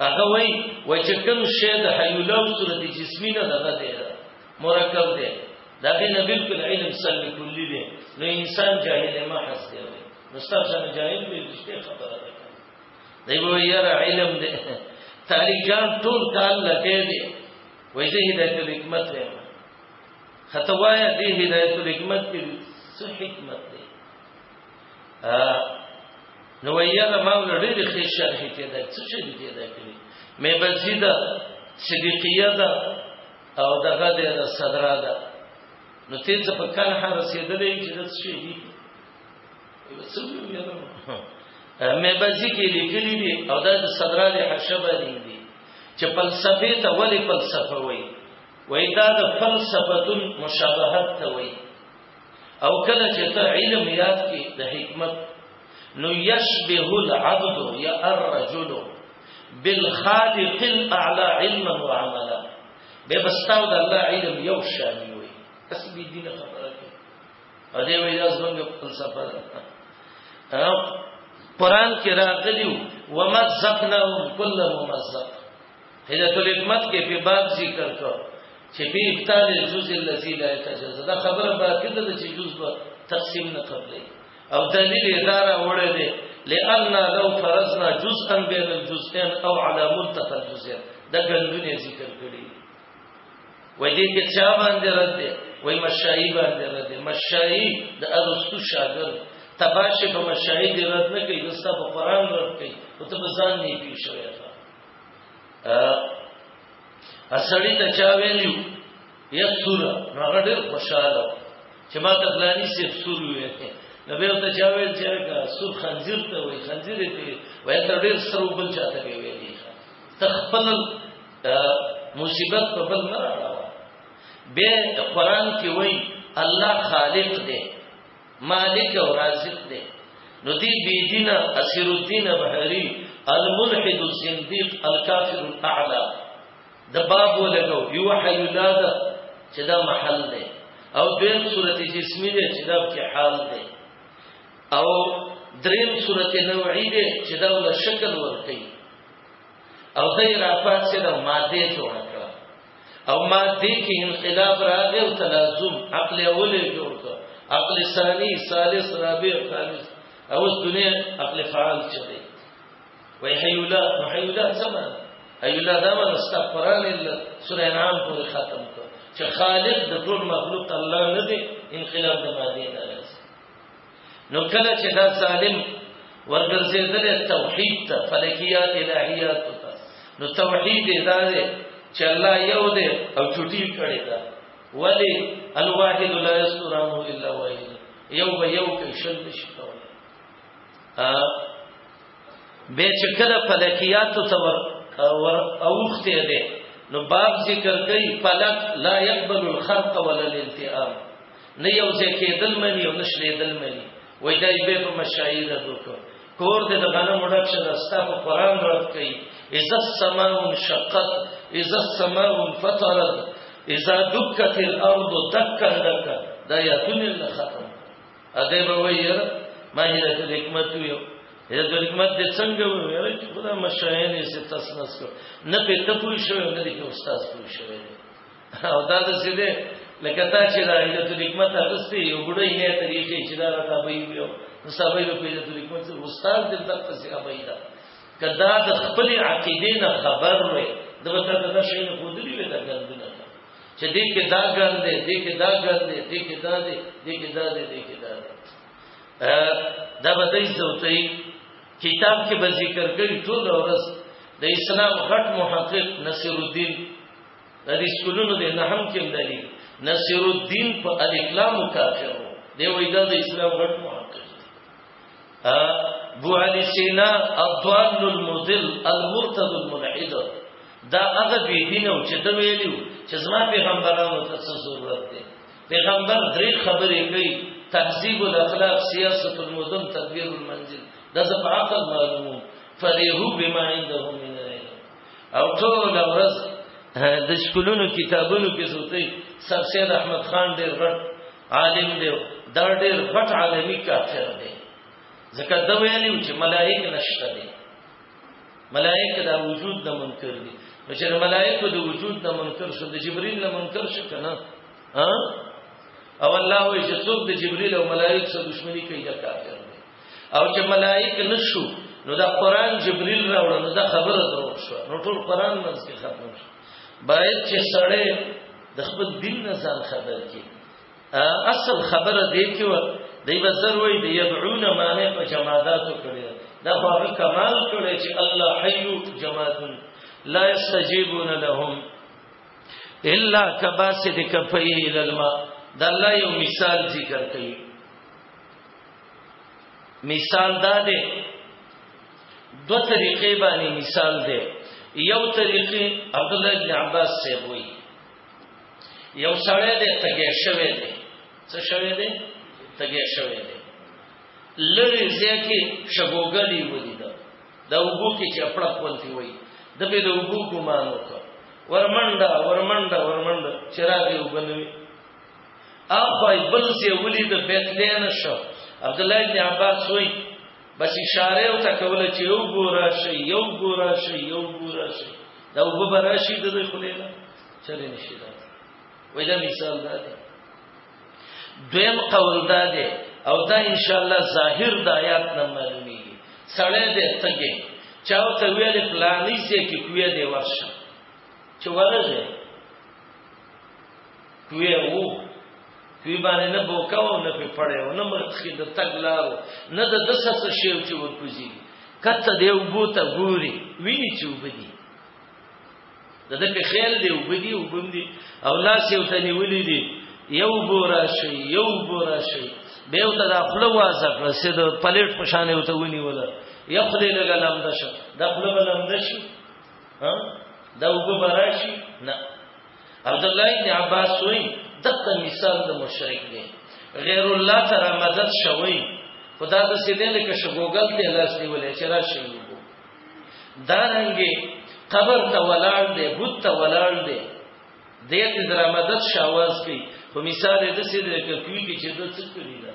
هغه وای وای چې کوم شی د حیوله او صورت جسمی نه دغه دی مرکب دی دا به نه بالکل علم سلب کلی دی نو انسان جاهل ما حس دی نو ستاسو نه جاهل به دشته خبره ده دی به یاره علم دی تعالی جان ټول کال لکه دی وای دې هدایت الحکمت دی خطوایا دې هدایت الحکمت کې څه حکمت نو یا د ماول ډېر ښه شرح کې دا څه چې دې دا کړی مې بزیدا صدیقیه دا او دغه د صدرا دا نو ته څه په کله هر رسیدلې چې د څه دي څه ویل مې بزی کې لیکلې دي او دا د صدرا د حشبه دي دي چې فلسفه ته ولې فلسفه وایي وای دا د فلسفتون مشابهت ته وایي او کله چې ته علم یاد کې د حکمت نو یشبه العبد یا الرجل بالخالق الاعلى علما وعملا به بستاو د الله علم یو شان وي اس به دین خبره کوي او دې وی لاس باندې فلسفه ده قرآن کې راغلیو ومزقناهم كل ممزق هدایت الحکمت کې په باب ذکر کو چې په ابطال الجزء الذي لا يتجزا دا خبره باقی ده چې جز به تقسیم نه قبلې او دلیل اداره وړه دي لئن لو فرضنا جزءا بين الجزئين او على منتهى الجزئين دا ګندونه ذکر کړی وای دې کې چا باندې رد دي وای مشایي باندې رد دي مشایي د ارسطو شاګرد تباشه په مشایي دې رد نه کوي دستا په قران رد کوي او ته ځان نه پیښوي اسړی ته چا ویلو یا سور هغه ډېر خوشاله چې ما ته پلاني سي سور وي نو به ته چا ویل چې کا سور خنزیر ته وي خنزیر ته وي ته ډېر سر وبل چاته وی ویلي تخپل مصیبت په بل نه راو به قران کې وای الله خالق دی مالک او رازق دی نو دی بی دین اسیر الدین بحری الملحد الزندیق الكافر الاعلى د باب ولګو یو حل لاده چې دا محل دی او دیم صورت جسمی دی چې دا په حال دی او دریم صورت نوعی دی چې دا ول شکل ورته او دای را پاتې د ماده جوړ کړ او ماده کې انقلاب راغی او تلازم عقل اول جوړ کړ عقل ثانی ثالث رابع خامس او اوس دنیا عقل فعال چلی وای حیولا حیولا سمه حیولا دا من استغفران الله سورہ انعام پورې ختم کړ چې خالق د ټول مخلوق الله نه دی انقلاب د ماده نه نو کله چې دا ظالم ورګرځېدل توحید ته فلکیات الہیات ته نو توحید دا دی چې الله یو دی او چټي کړی دا ولی الواحد لا یسترانه الا واحد یو به یو کې شل شي کوله به چې کله فلکیات ته ور ور اوخته دی نو باب ذکر کوي فلک لا يقبل الخرق ولا الالتئام نه یو ځای کېدل مني او نه شلېدل مني وای دا یې په مشاعر رد وکړ کور دې د غنم ډک شه دستا په قران رد کړي اذا السماء انشقت اذا السماء انفطرت اذا دکت الارض دکا دکا دا یاتون الله ختم اده به وایره ما یې د حکمت یو دا د حکمت د څنګه ویل چې خدا مشاهین یې ستاسو نس نه په ته پوه شو نه د استاد پوه شو او دا د څه دی لکه تا چې دا ایله ته حکمت اغستې یو ګډې نه طریقې چې دا راته به یو نو صاحب یو په ایله ته حکمت استاد دې تک څه به دا کدا د خپل عقیده نه خبر وي د وته دا شی نه خودلی وي دا ګندنه چې دې کې دا ګندې دې کې دا ګندې دې کې دا دې دې کې دا دې دې کې دا دې دا به دې زوتې کتاب کې به ذکر کړي ټول ورځ د اسلام غټ محقق نصر الدین د دې سکولونو د نه هم کې مدلي نصر الدین په الکلام کافر دی وای دا د اسلام غټ محقق ا بو علی سینا الضال المذل المرتد الملحد دا هغه بی دین او چې د ویلو چې زما پیغمبرانو ته څه ضرورت دی پیغمبر درې خبرې کوي تهذیب الاخلاق سیاست المدن تدبیر المنزل دا زه په عقل معلومو فلیحو بما عندهم من او ټول ورځ د سکولونو کتابونو کې زوتی سر سید احمد خان ډېر غټ عالم دی دا ډېر غټ عالمي کافر دی ځکه دا ویلی چې ملائک نشته دي ملائک دا وجود نه منکر دي نو چې ملائک د وجود نه منکر شو د جبرئیل نه منکر شو کنه ها او الله وی چې څوک د جبرئیل او ملائک سره دښمنی کوي دا کافر او چې ملائک نشو نو دا قران جبريل راوړ نو دا خبره درو شو نو ټول قران منځ کې ختم شو باید چې سړی د خپل دین نه ځان خبر کړي اصل خبره دی کې و دی بزر وای دی يدعون معنی په جماداتو کړي دا هغه کمال کړي چې الله حي جماد لا يستجيبون لهم الا كباسد كفيه الى الماء دا الله یو مثال ذکر کوي مثال دا دی دو طریقې باندې مثال دی یو طریقې عبد الله بن عباس سے وایي یو سړی دی تګې شوی دی څه شوی دی تګې شوی دی لری ځکه شګوګلی ودی دا د وګو کې چپړه پونتی وایي د به د وګو ګمان وکړ ورمنډه ورمنډه ورمنډه چراغي وبنوي اخوای بل سی ولی د بیت لین شو عبد الله بن عباس وای بس اشاره او تکول چې یو ګورا شي یو ګورا شي یو ګورا شي دا وب براشي د دې خلیلا چلې نشي دا وای دا مثال دا دی دویم قول دا دی او دا ان شاء الله ظاهر د آیات نه معلومي سړې دې تګي چاو ته ویل پلانې سي کې کوی دی ورشه چې ورځه کوی وو کوی باندې نه بوکاو نه په پړې او نه مرخي د تګ لارو نه د دسه څه شی چې ورکوزي کته دی وبو ته ګوري ویني چې وبدي د دې په خیال دی وبدي وبندي او لاس یو ته نیولې دي یو بورا شي یو بورا شي به یو ته خپل وازه کړ چې د پلیټ په شان یو ته ونی ولا یا خپل لګا لام دشه د خپل لام دشي ها دا وګ براشي نه عبد الله بن عباس وی دغه مثال د مشرک دی غیر الله تر مدد شوی خدا د سیدل کې شګوګل ته لاس نیولې چې راشي دا رنګي قبر ته ولاړ دی بت ته ولاړ دی دې ته درامدت شاواز کوي په مثال د سیدل کې کوي چې د څه کړی دا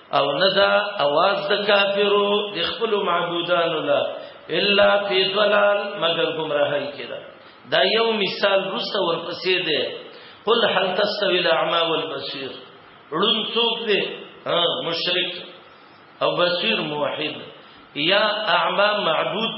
او ندا اواز د کافرو د خپل معبودانو لا الا فی ضلال مگر گمراهی کړه دا یو مثال رسته ورپسې ده قل هل تستوی الاعمى والبصير ړون څوک دی مشرک او بصیر موحد یا اعمى معبود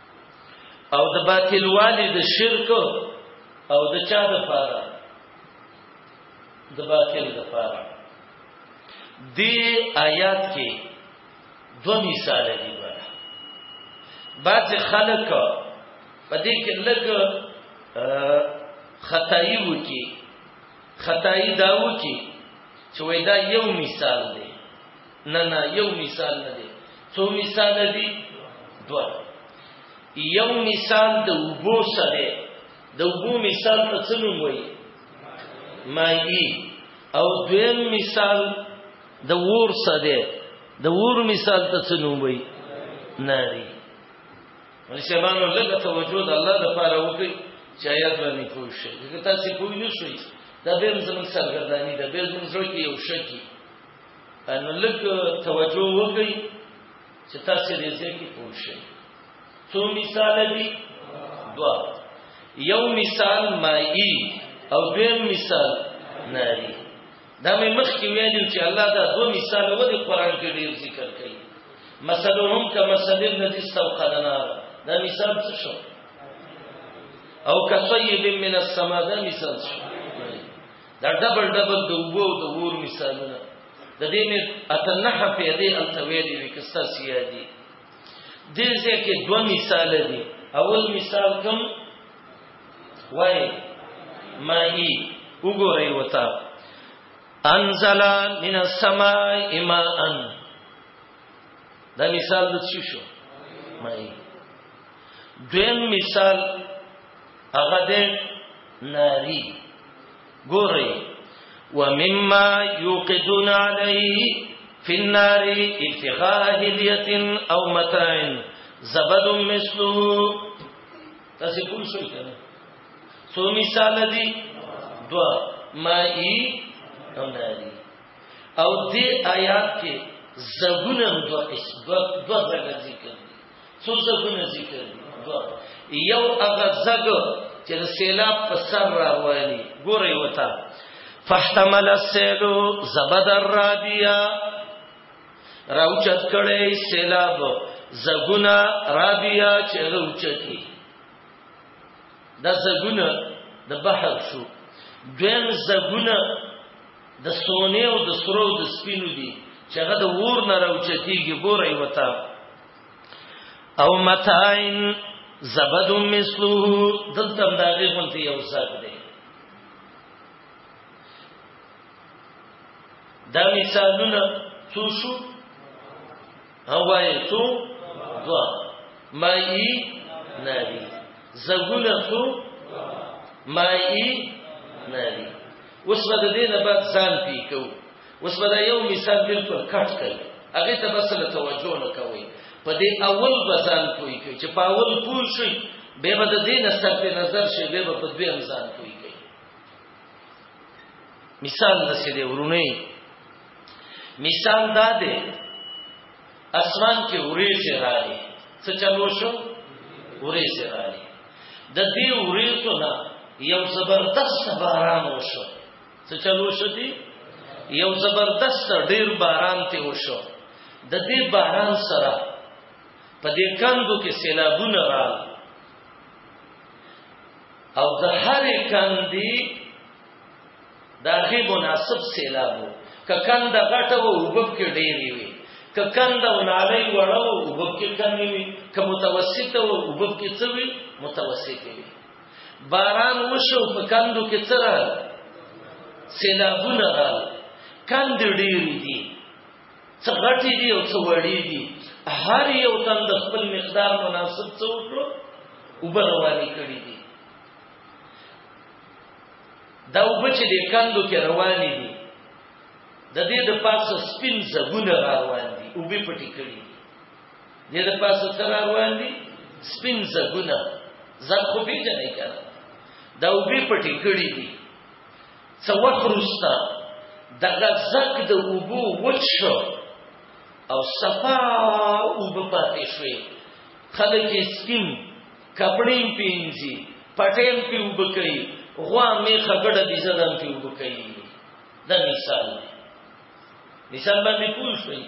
او د باطل والی د شرک او د چا د پاره د باطل د پاره دی آیات کې دو مثال دي بره بعض خلک په دې کې لګ خدای وکی خدای داو کی چې وای دا یو مثال دی نه نه یو مثال نه دی څو مثال دی دو یو مثال د وبو سره د وبو مثال په څه نوم وایي مایي او دویم مثال د ور سره د ور مثال ته څه نوم وایي ناری ولسمانو لږه توجه د الله لپاره وکړي چې آیات باندې پوه شي که تاسو پوه نه شئ دا به زموږ سرګردانی ده به زموږ زړه کې یو شکی نو لږ توجه وکړئ چې تاسو دې ځای کې پوه شئ څو مثال دي دوا یو مثال مائی او دویم مثال ناری دا مې مخکې ویلو چې الله دا دوه مثال و دي قران کې ډیر ذکر کوي مثلهم كمثل الذي استوقد نار دا مثال څه شو او کصیب من السما دا مثال څه شو دا ډبل ډبل د وو د ور مثالونه د دې مې اتنه په دې التوی دی وکستا سیادي دې ځکه دوه مثال دي اول مثال کوم وای مائی وګورئ وتا انزل من السماء ماء دا مثال د څه شو مائی دویم مثال هغه دې ناری ګوري ومما يوقدون عليه في النار ابتغاء هديه او متاع زبد مثله تاسو کوم شو کنه سو مثال دي دوا مائی او ناری او دې آیات کې زګونه دوا اس دوا دوا ذکر څو ځګونه ذکر دوا یو هغه ځګ چې د سیلاب په سر راوالي ګوري وتا فاحتمل السیل زبد الرابیا راوچت کړي سیلاب زګونه رابیا چې راوچتي د زګونه د بحر شو دویم زګونه د سونه او د سرو د سپینو دي چې هغه د ور نه راوچتيږي ګوري وتا او متاین زبد مثله دلته دا غي غونتی یو ځای دی دا مثالونه څو شو هواي څو دوا مائی ناری زګونه څو مائی ناری اوس د دې نه بعد ځان پی کوو اوس به دا یو مثال بالکل کټ کوي هغه ته بس له توجه نه کوي په دې اول بزان کوي چې په اول پوه شي به به د دین سر په نظر شي به په دوی امزان کوي کوي مثال د سې دی ورونه مثال دا دی اسمان کې ورېځې راغلي څه چلو شو ورېځې راغلي د دې ورېځو نه یو زبردست باران وشو څه چلو شدي یو زبردست ډیر باران ته وشو د دې باران سره په دې کندو کې سیلابونه رال او د هرې کندې دا غي مناسب سیلابو ککند غټه وو وبب کې ډېری وي ککند او نالي وړو وبب کې کمی وي که متوسط وو وبب کې څه وي متوسط وي باران وشو په کندو کې څه راغل سیلابونه راغل کند ډېر دي څه غټې دي او څه وړې دي هر یو تن د خپل مقدار مناسب څه وکړو اوبه روانې کړې دي دا اوبه چې د کندو کې روانې دي د دې د پاسه سپین زګونه روان دي اوبه پټې کړې دې د پاسه څه را روان دي سپین زګونه زر خو پیژنې کړه دا وبې پټې کړې دي څو وخت وروسته دغه زګ د اوبو وچ شو او صفا اوبه پاتې شوې خلک یې سپین کپړې یې پینځي پټې یې پې اوبه کوي غوا مې خګړه دي زدان پې اوبه کوي دا مثال دی مثال باندې پوه شئ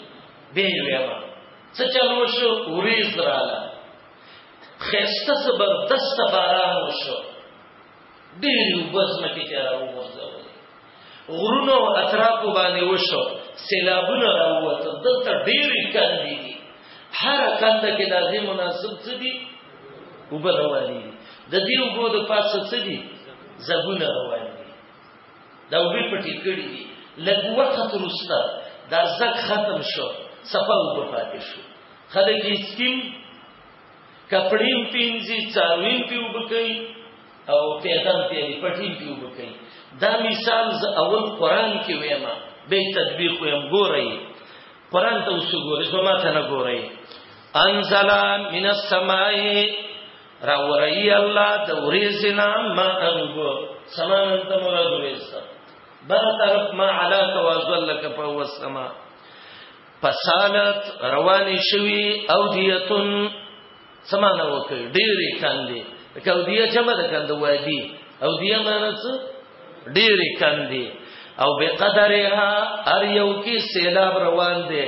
به ویل څه چلو شو اوریز رااله خسته زبردست باران وشو ډیر وبزمه کې تیار وګرځول غرونو اطراف باندې وشو سیلابونه راوته دلته ډیر کندې دي هر کنده کې لازم مناسب څه دي وبروالي د دې وګړو د پاسه څه دي زګونه روان دا وی پټی کړی دی لږ وخت وروسته دا زک ختم شو صفه وب پاتې شو خلک یې سپین کپړین پینځي څاروین پیو بکئی او پیغام پیری پټین پیو بکئی دا مثال ز اول قران کې ویم به تطبیق ویم ګورئ قران ته اوس ګورئ زما ته نه ګورئ انزل من السماء راوړی الله د ورېز نام ما انګو سمان انت مراد ورېز بر طرف ما علا توازل لك فهو السما فسالت رواني شوي اوديتن سمانه وکړ ډېری کاندي کودیه جمع ده کاند وادي اودیه معنی څه ډېری کاندي او بقدرها ار یو کې سیلاب روان دي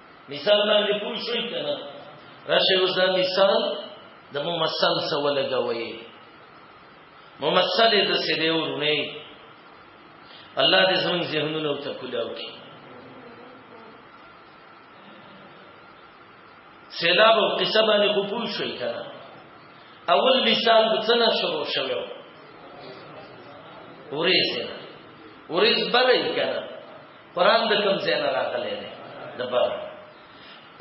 مثال باندې پوه شئ کنه راشه اوس دا مثال د ممثل سره ولګوي ممثل د سره ورونه الله دې زموږ ذهنونو ته کولاو کی سیلاب او قصه باندې خو پوه شئ کنه اول لسان د څنګه شروع شوی ورې سره ورې بلې کنه قران د کوم ځای نه راغلی دی د بار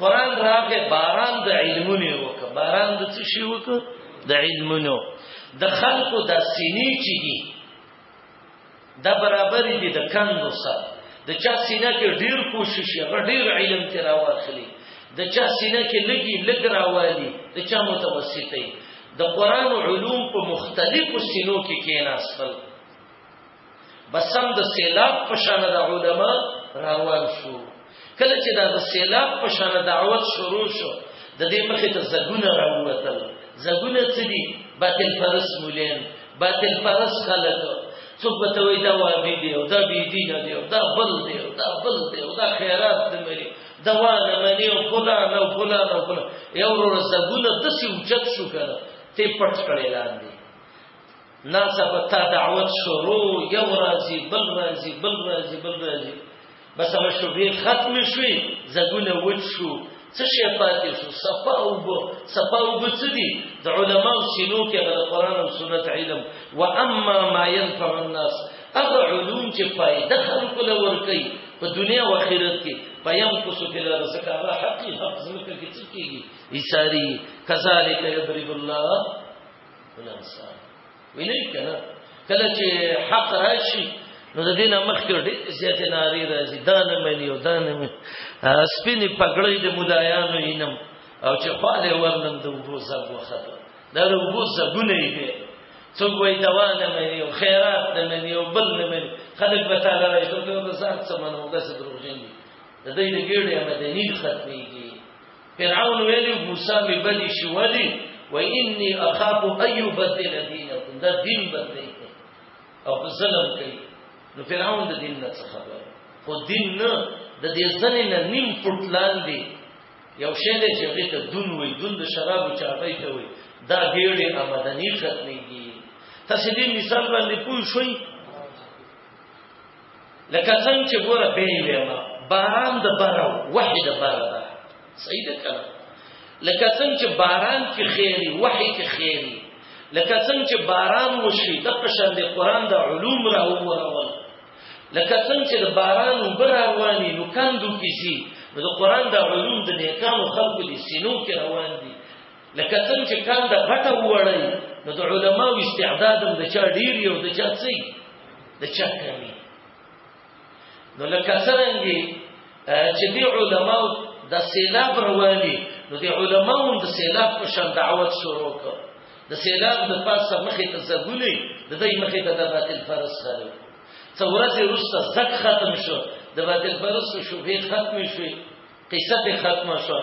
قران راغه باران د علمونو وک باران د څه شي وک د علمونو د خلقو د سینې چي دي د برابر دي د کندو سره د چا سینه کې ډیر کوشش یا ډیر علم ته راوخلی د چا سینه کې لګي لګ راوالي د چا متوسطي د قران علوم په مختلفو سینو کې کېناستل بسم د سیلاب په شان د علما روان شو کله چې دا د سیلاب په شان دعوت شروع شو د دې مخې ته زګونه راووتل زګونه څه دي باطل فرس مولین باطل فرس خلک څوک به ته وایي دا وابي دی او دا بي دي نه دی او دا بل دی او دا بل دی او دا خیرات دی مری دا وانه منی او فلان او فلان او فلان یو ورځ زګونه تاسو اوچت شو کړه ته پټ کړی لاندې ناڅاپه تا دعوت شروع یو راځي بل راځي بل راځي بل راځي بس هغه شوبې ختم شوې زګونه وټ شو څه شي پاتې شو صفا او بو صفا او بو څه دي د علماو سینو کې د قران او سنت علم و اما ما ينفع الناس هغه علوم چې فائدہ خلکو له ورکي په دنیا او آخرت کې پيام کو سو په لار څخه هغه حقي حق زمکه کې څه کیږي ایثاری کذالک یضرب الله ویلې کړه کله چې حق راشي نو د دینه مخکې ډېر زیات ناری راځي دا نه مې یو دا نه مې سپینې پګړې د مدایانو اینم او چې خاله ورنم د وګو زب وخت دا د وګو زبونه یې څوک وای دوا نه مې یو خیرات نه مې یو بل نه مې خلک به تعالی راځي ته د ځان څه منو د څه دروغجن دي د دې ګډه مدني ختميږي فرعون ویلی موسی می بلی شو ولی و انی اخاف ان یبدل دینکم دا دین بدلی کوي او ظلم کوي نو فرعون د دین نه خبر خو دین نه د دې ځنې نه نیم فټ لاندې یو شی دی چې هغه ته دون وي دون د شرابو چاپی ته وي دا ګېړې آمدنی ختمېږي تاسو دې مثال باندې پوه شئ لکه څنګه چې ګوره به ویل باران د بره وحی د بره ده صحیح ده کنه لکه څنګه چې باران کې خیری وحی کې خیری لکه څنګه چې باران وشي د قشن د قران د علوم را وورول لکه څنګه چې د باران وبر رواني نو کندو کې شي د قران د علوم د نیکانو خلقو دي سينو کې روان دي لکه څنګه چې کان د غټه وړي نو د علماو استعداد هم د چا ډیر یو د چا څي د چا کمی نو لکه څنګه چې دی علماو د سیلاب رواني نو دی علماو د سیلاب په شان دعوت شروع کړ د سیلاب د پاسه مخې ته زګولې د دې مخې ته د باطل فرس خالو څو ورځې وروسته زک ختم شو د باطل فرس شوبې ختم شوې قصه ختمه شوه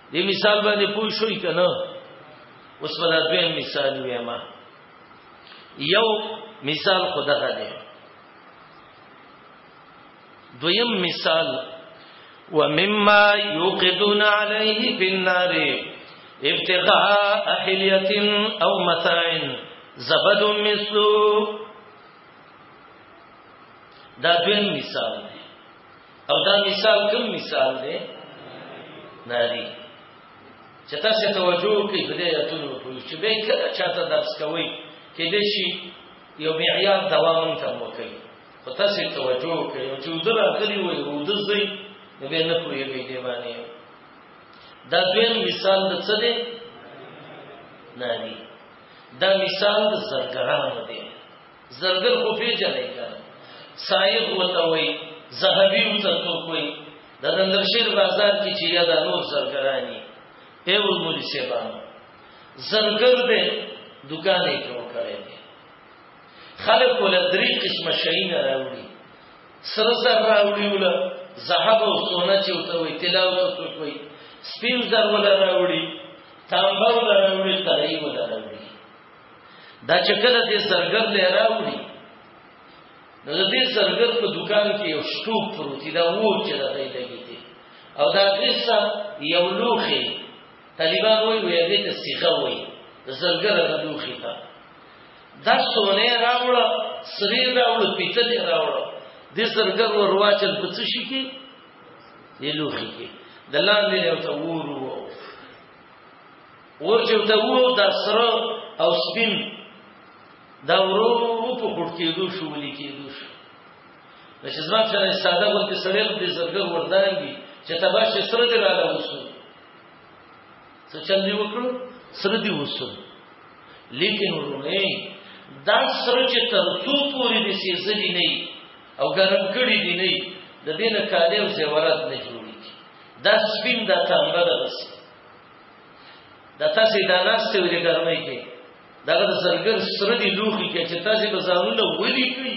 دې مثال باندې پوه شوي کنه اوس ولا دوی مثال وایم یو مثال خدغه دی دویم مثال ومما يوقدون عليه في النار ابتغاء حليه او متاع زبد مثلو دا دویم مثال دی او دا مثال کوم مثال دی ناری چې تاسو توجه وکړئ په دې آیاتونو پورې چې به کله چاته درس کوي کې دې شي یو معیار دوام ته وکړي خو تاسو توجه وکړئ چې ودر اخلي وي ودځي نو به نه پوهیږي دې باندې دا دویم مثال د څه دی ناری دا مثال د زرګرانو دی زرګر خو پیژنې کړه سایغ وته وای زهبي وته څوک وای د دندرشیر بازار کې چې یاد نور زرګرانی په ول مولي سیبان زرګر دې دکان یې کوم کړی دی خلک ول درې قسمه شیونه راوړي سره زر راوړي ول زهب او سونه چې وته وای طلا وته څوک وای سپین زر ول راوړي تانبه ول راوړي ترې ول راوړي دا چې کله دې زرګر له راوړي نو د دې زرګر په دکان کې یو شټوب پروت دی دا وو چې دا دی لګی دی او دا قصه یو لوخي طالبان وایي وې دې ته صيغه وایي زرګر د لوخي ته دا سونه راوړ سری راوړ پیتل راوړ دې زرګر ور واچل په څه شي کې یې لوخي کې د لاندې یو ته وورو اور چې ته وو د سره او سپین دا ورو ورو په خټ کېدو شو ولي کېدو شو د شزمات سره ساده ګل کې سړی د زرګر وردانګي چې تبا شې سره دی رااله وسو څه چل دی وکړو سره دی وسو لیکن ورونه دا سره چې تر څو پورې دې سي ځلې نه او ګرم کړي دي نه د دې نه کاله او زیورات نه جوړیږي دا سپین دا تنبه ده د تاسو د ناس ته ویل ګرمه کې دغه د سرګر سره دی لوخي کې چې تاسو به ځانونه ولي کوي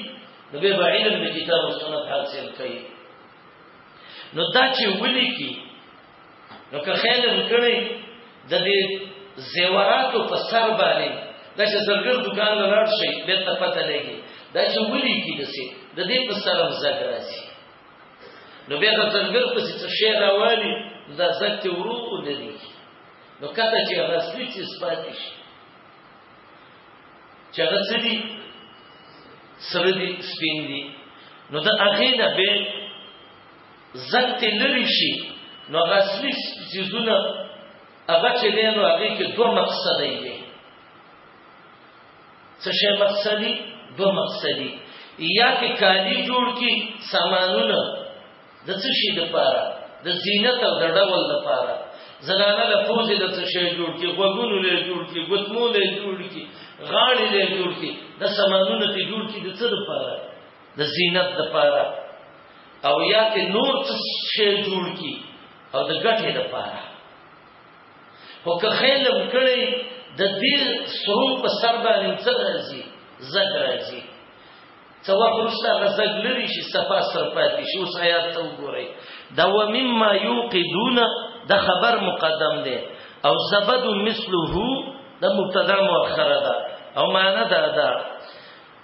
نو به علم د کتاب او سنت حاصل کوي نو دا چې ولي کې نو که خیال وکړي د دې زیوراتو په سر باندې دا چې زرګر دکان له لړ شي به ته پته لګي دا چې ولي کې دسي د دې په سر هم زګ راځي نو بیا د ځنګل په څه شی راوالي دا ځکه ورو ودري نو کله چې هغه سپیچ سپاتې شي چې هغه څه دي سره دي سپین دي نو د هغې نه به ځکه لري شي نو هغه سپیچ څیزونه هغه چې دی نو هغې کې دوه مقصده یې څه شی مقصدی دو مقصدی یا کې کالی جوړ کی سامانونه د څه شي د پاره د زینت او د ډول د پاره زنانه له پوزې د څه شي جوړ کی غوګونو له جوړ کی ګوتمو له جوړ کی غاړې له جوړ کی د سامانونه ته جوړ کی د څه د پاره د زینت د پاره او یا کې نور څه شي جوړ کی او د ګټې د پاره خو که خیلم کړی د دې سرون په سر باندې څه راځي زګ راځي څو ورسته غزګ لري شي صفا سر پاتې شو سیات ته وګورئ دا و مما یوقدون د خبر مقدم دی او زبد مثله د مبتدا مؤخره ده او معنا دا ده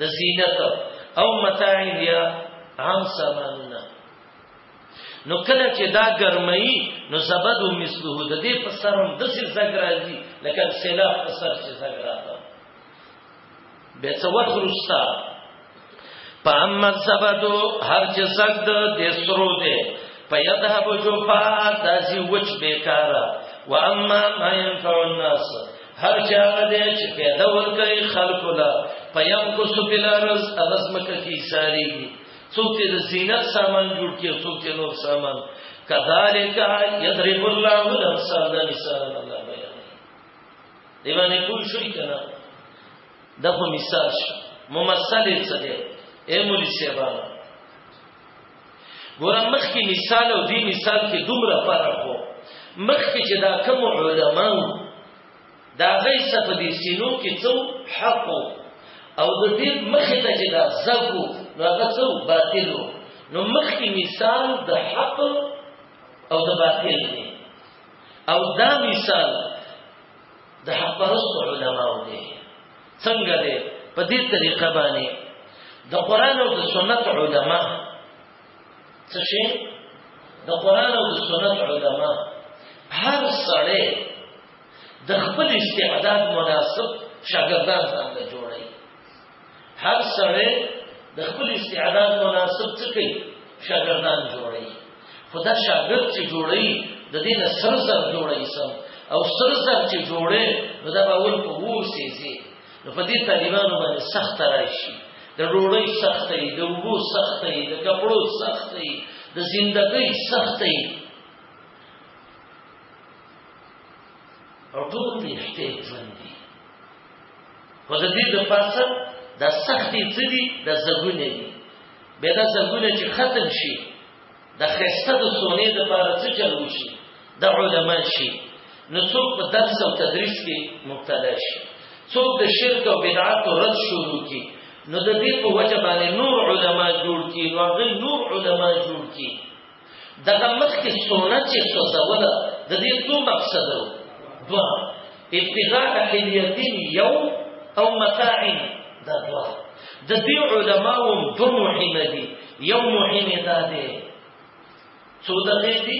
د زینت او متاع یا عام سامانونه نو کله چې دا ګرمۍ نو زبد او مثله د دې په سر هم د څه زګ راځي لکه سیلا په سر چې زګ راځي به څو وخت رستا پام زبد هر چې زګ د دې سرو دې فیذهب جفا دازی وچ بیکارا و اما ما ينفع الناس هر چا دې چې پیدا ورکړي خلق لا پيام کو سپلارز اغزمکه کی ساری څوک دې زینت سامان جوړ کړي څوک دې نور سامان کذالک یضرب الله الامثال مثال الله بیان دی باندې کوم شي کنه دغه مثال ممثل څه دی اے مولوی صاحب ګوره مخکې مثال او دې مثال کې دومره فرق وو مخکې چې دا کوم علما دا غي صف دي سينو کې څو حق او د دې مخې ته چې دا زګو نو هغه څو باطل نو مخکې مثال د حق او د باطل دی او دا مثال د حق پرست علماو دي څنګه دي په دې طریقه باندې د قران او د سنت علما څه شي د قران او د سنت علما هر سړی د خپل استعداد مناسب شاګردان څنګه جوړي هر سره د خپل استعداد مناسب څه کوي شاګردان جوړي خدا شاګرد چې جوړي د دې نه سر سر جوړي سم او سر سر چې جوړي نو دا به ول په وو سيزي نو په دې طالبانو باندې سخت راشي د ډوړی سختې د وګو سختې د کپړو سختې د زندګۍ سختې او ټول دې احتیاج ژوند خو د دې د پاسه د سختي څه دي د زګونه دي به دا زګونه چې ختم شي د خسته د سونې د پاره څه چلو شي د علما شي نو څوک په درس او تدریس کې مبتلا شي څوک د شرک او بدعات رد شروع کی نو د دې په وجه باندې نور علما جوړ کی نو غل نور علما جوړ کی دغه مخکې سونه چې سوځوله د دې څو مقصد وو دوه ابتغاء حلیتین یو او متاع دا دوه د دې علماو دو مهمه دي یو مهمه دا دی څو دغې دي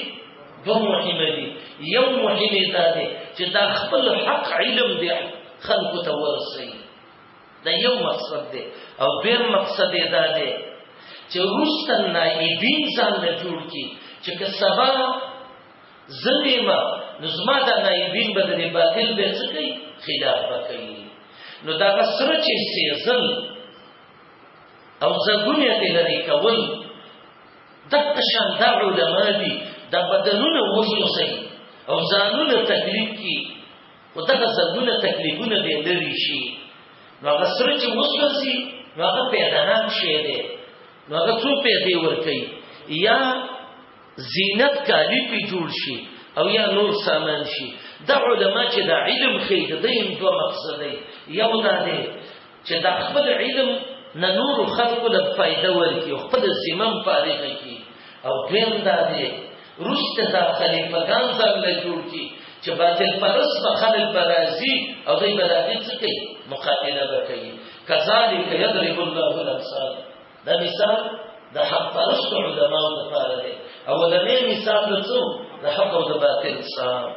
دو مهمه دي یو مهمه دا دی چې دا خپل حق علم دی خلکو ته ورسوي دا یو مقصد دی او دویم مقصد یې دا دی چې وروسته نایبین ځان له جوړ کړي چې که سبا زه نیمه نو زما دا نایبین به د دې باطل به څه کوي خلاف به کوي نو دغه سره چې سیزل او زګونې ته لري کول دغه شان دا علما دي د بدنونو وسوسه او ځانونه تکلیف کی خو دغه زرګونه تکلیفونه به لري شي نو هغه سره چې وسوځي نو هغه پیدانام شي دی نو هغه څو پیدې ورکي یا زینت کالی پی جوړ شي او یا نور سامان شي دا علما چې دا علم خې د دین دوه مقصد دی یو دا دی چې د خپل علم نه نور خلکو له فائدہ ورکړي او خپل ذمم فارغ کړي او دیم دا دی رشته دا خلیفګان ځان له جوړ کړي چې باطل پرس په خلک برازي او دوی برازي څه کوي مقابله وکړي کذالک یضرب الله الامثال دا مثال د حق پرست علماو لپاره دی او د نه مثال څو د حق او د باطل سره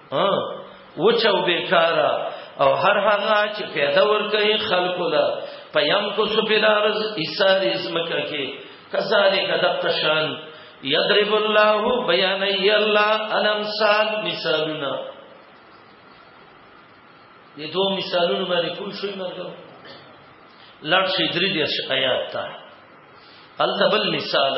ها وچو بیکارا او هر هغه چې پیدا ورکړي خلکو لا پيام کو سپیلارز ایثار اسمکه کې کذالک دقشان یضرب الله بیان ای الله الامثال مثالنا دې دوه مثالونه باندې کوم شوي مرګ لړ شي درې دې آیات ته التبل مثال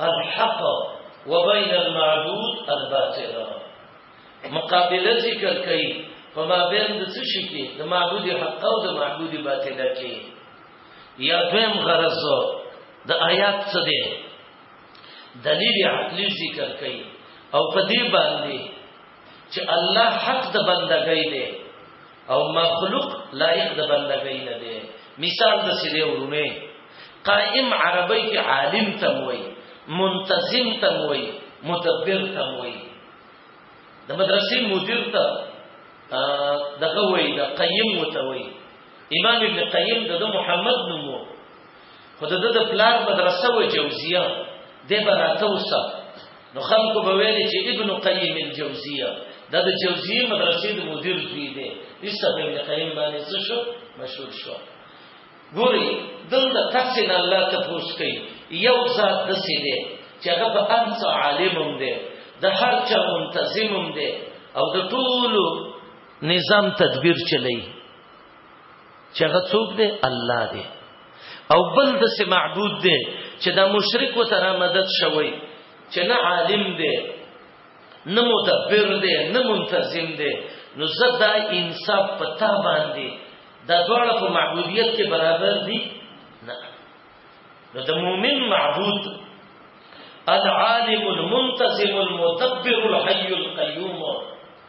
الحق وبين المعبود الباطل مقابله ذکر کوي په مابین د څه شي کې د معبود حق او د معبود باطل کې یا دویم غرض د آیات څه دی دلیل عقلی ذکر کوي او په دې باندې چې الله حق د بندګۍ دی او مخلوق لایق د بندګۍ نه دی مثال د سړي ورونه قائم عربی کې عالم تم وای منتظم تم وای مدبر تم وای د مدرسې مدیر ته دغه وای د قیم وته وای امام ابن قیم د محمد نومو خو د د پلار مدرسه و جوزیه د براته وسه نو خلکو به ویل چې ابن قیم الجوزیه د د جوزیه مدرسې د مدیر زوی دی ایسته په ابن قیم باندې څه شو مشهور شو ګوري دلته تاسو نه الله ته پوښ کوي یو ذات د سې دی چې هغه په انص عالمم دی د هر چا منتظمم دی او د ټولو نظام تدبیر چلی چې هغه څوک دی الله دی او بل د سه معبود دی چې دا مشرک وتره مدد شوی چې نه عالم دی نه مدبر دی نه منتظم دی نو زدا انصاف پتا باندې دا دواړه په معبودیت کې برابر دي نه نو د مؤمن معبود العالم المنتظم المدبر الحي القيوم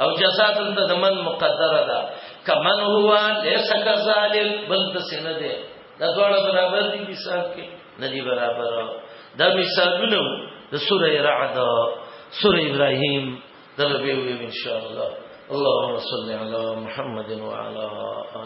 او جزاء دلته د من مقدره ده کمن هو ليس كذلك بل د سینه ده دا دواړه برابر دي حساب کې نه دي برابر دا مثالونه د سوره رعد سوره ابراهيم دا به وي ان شاء الله اللهم صل على محمد وعلى آله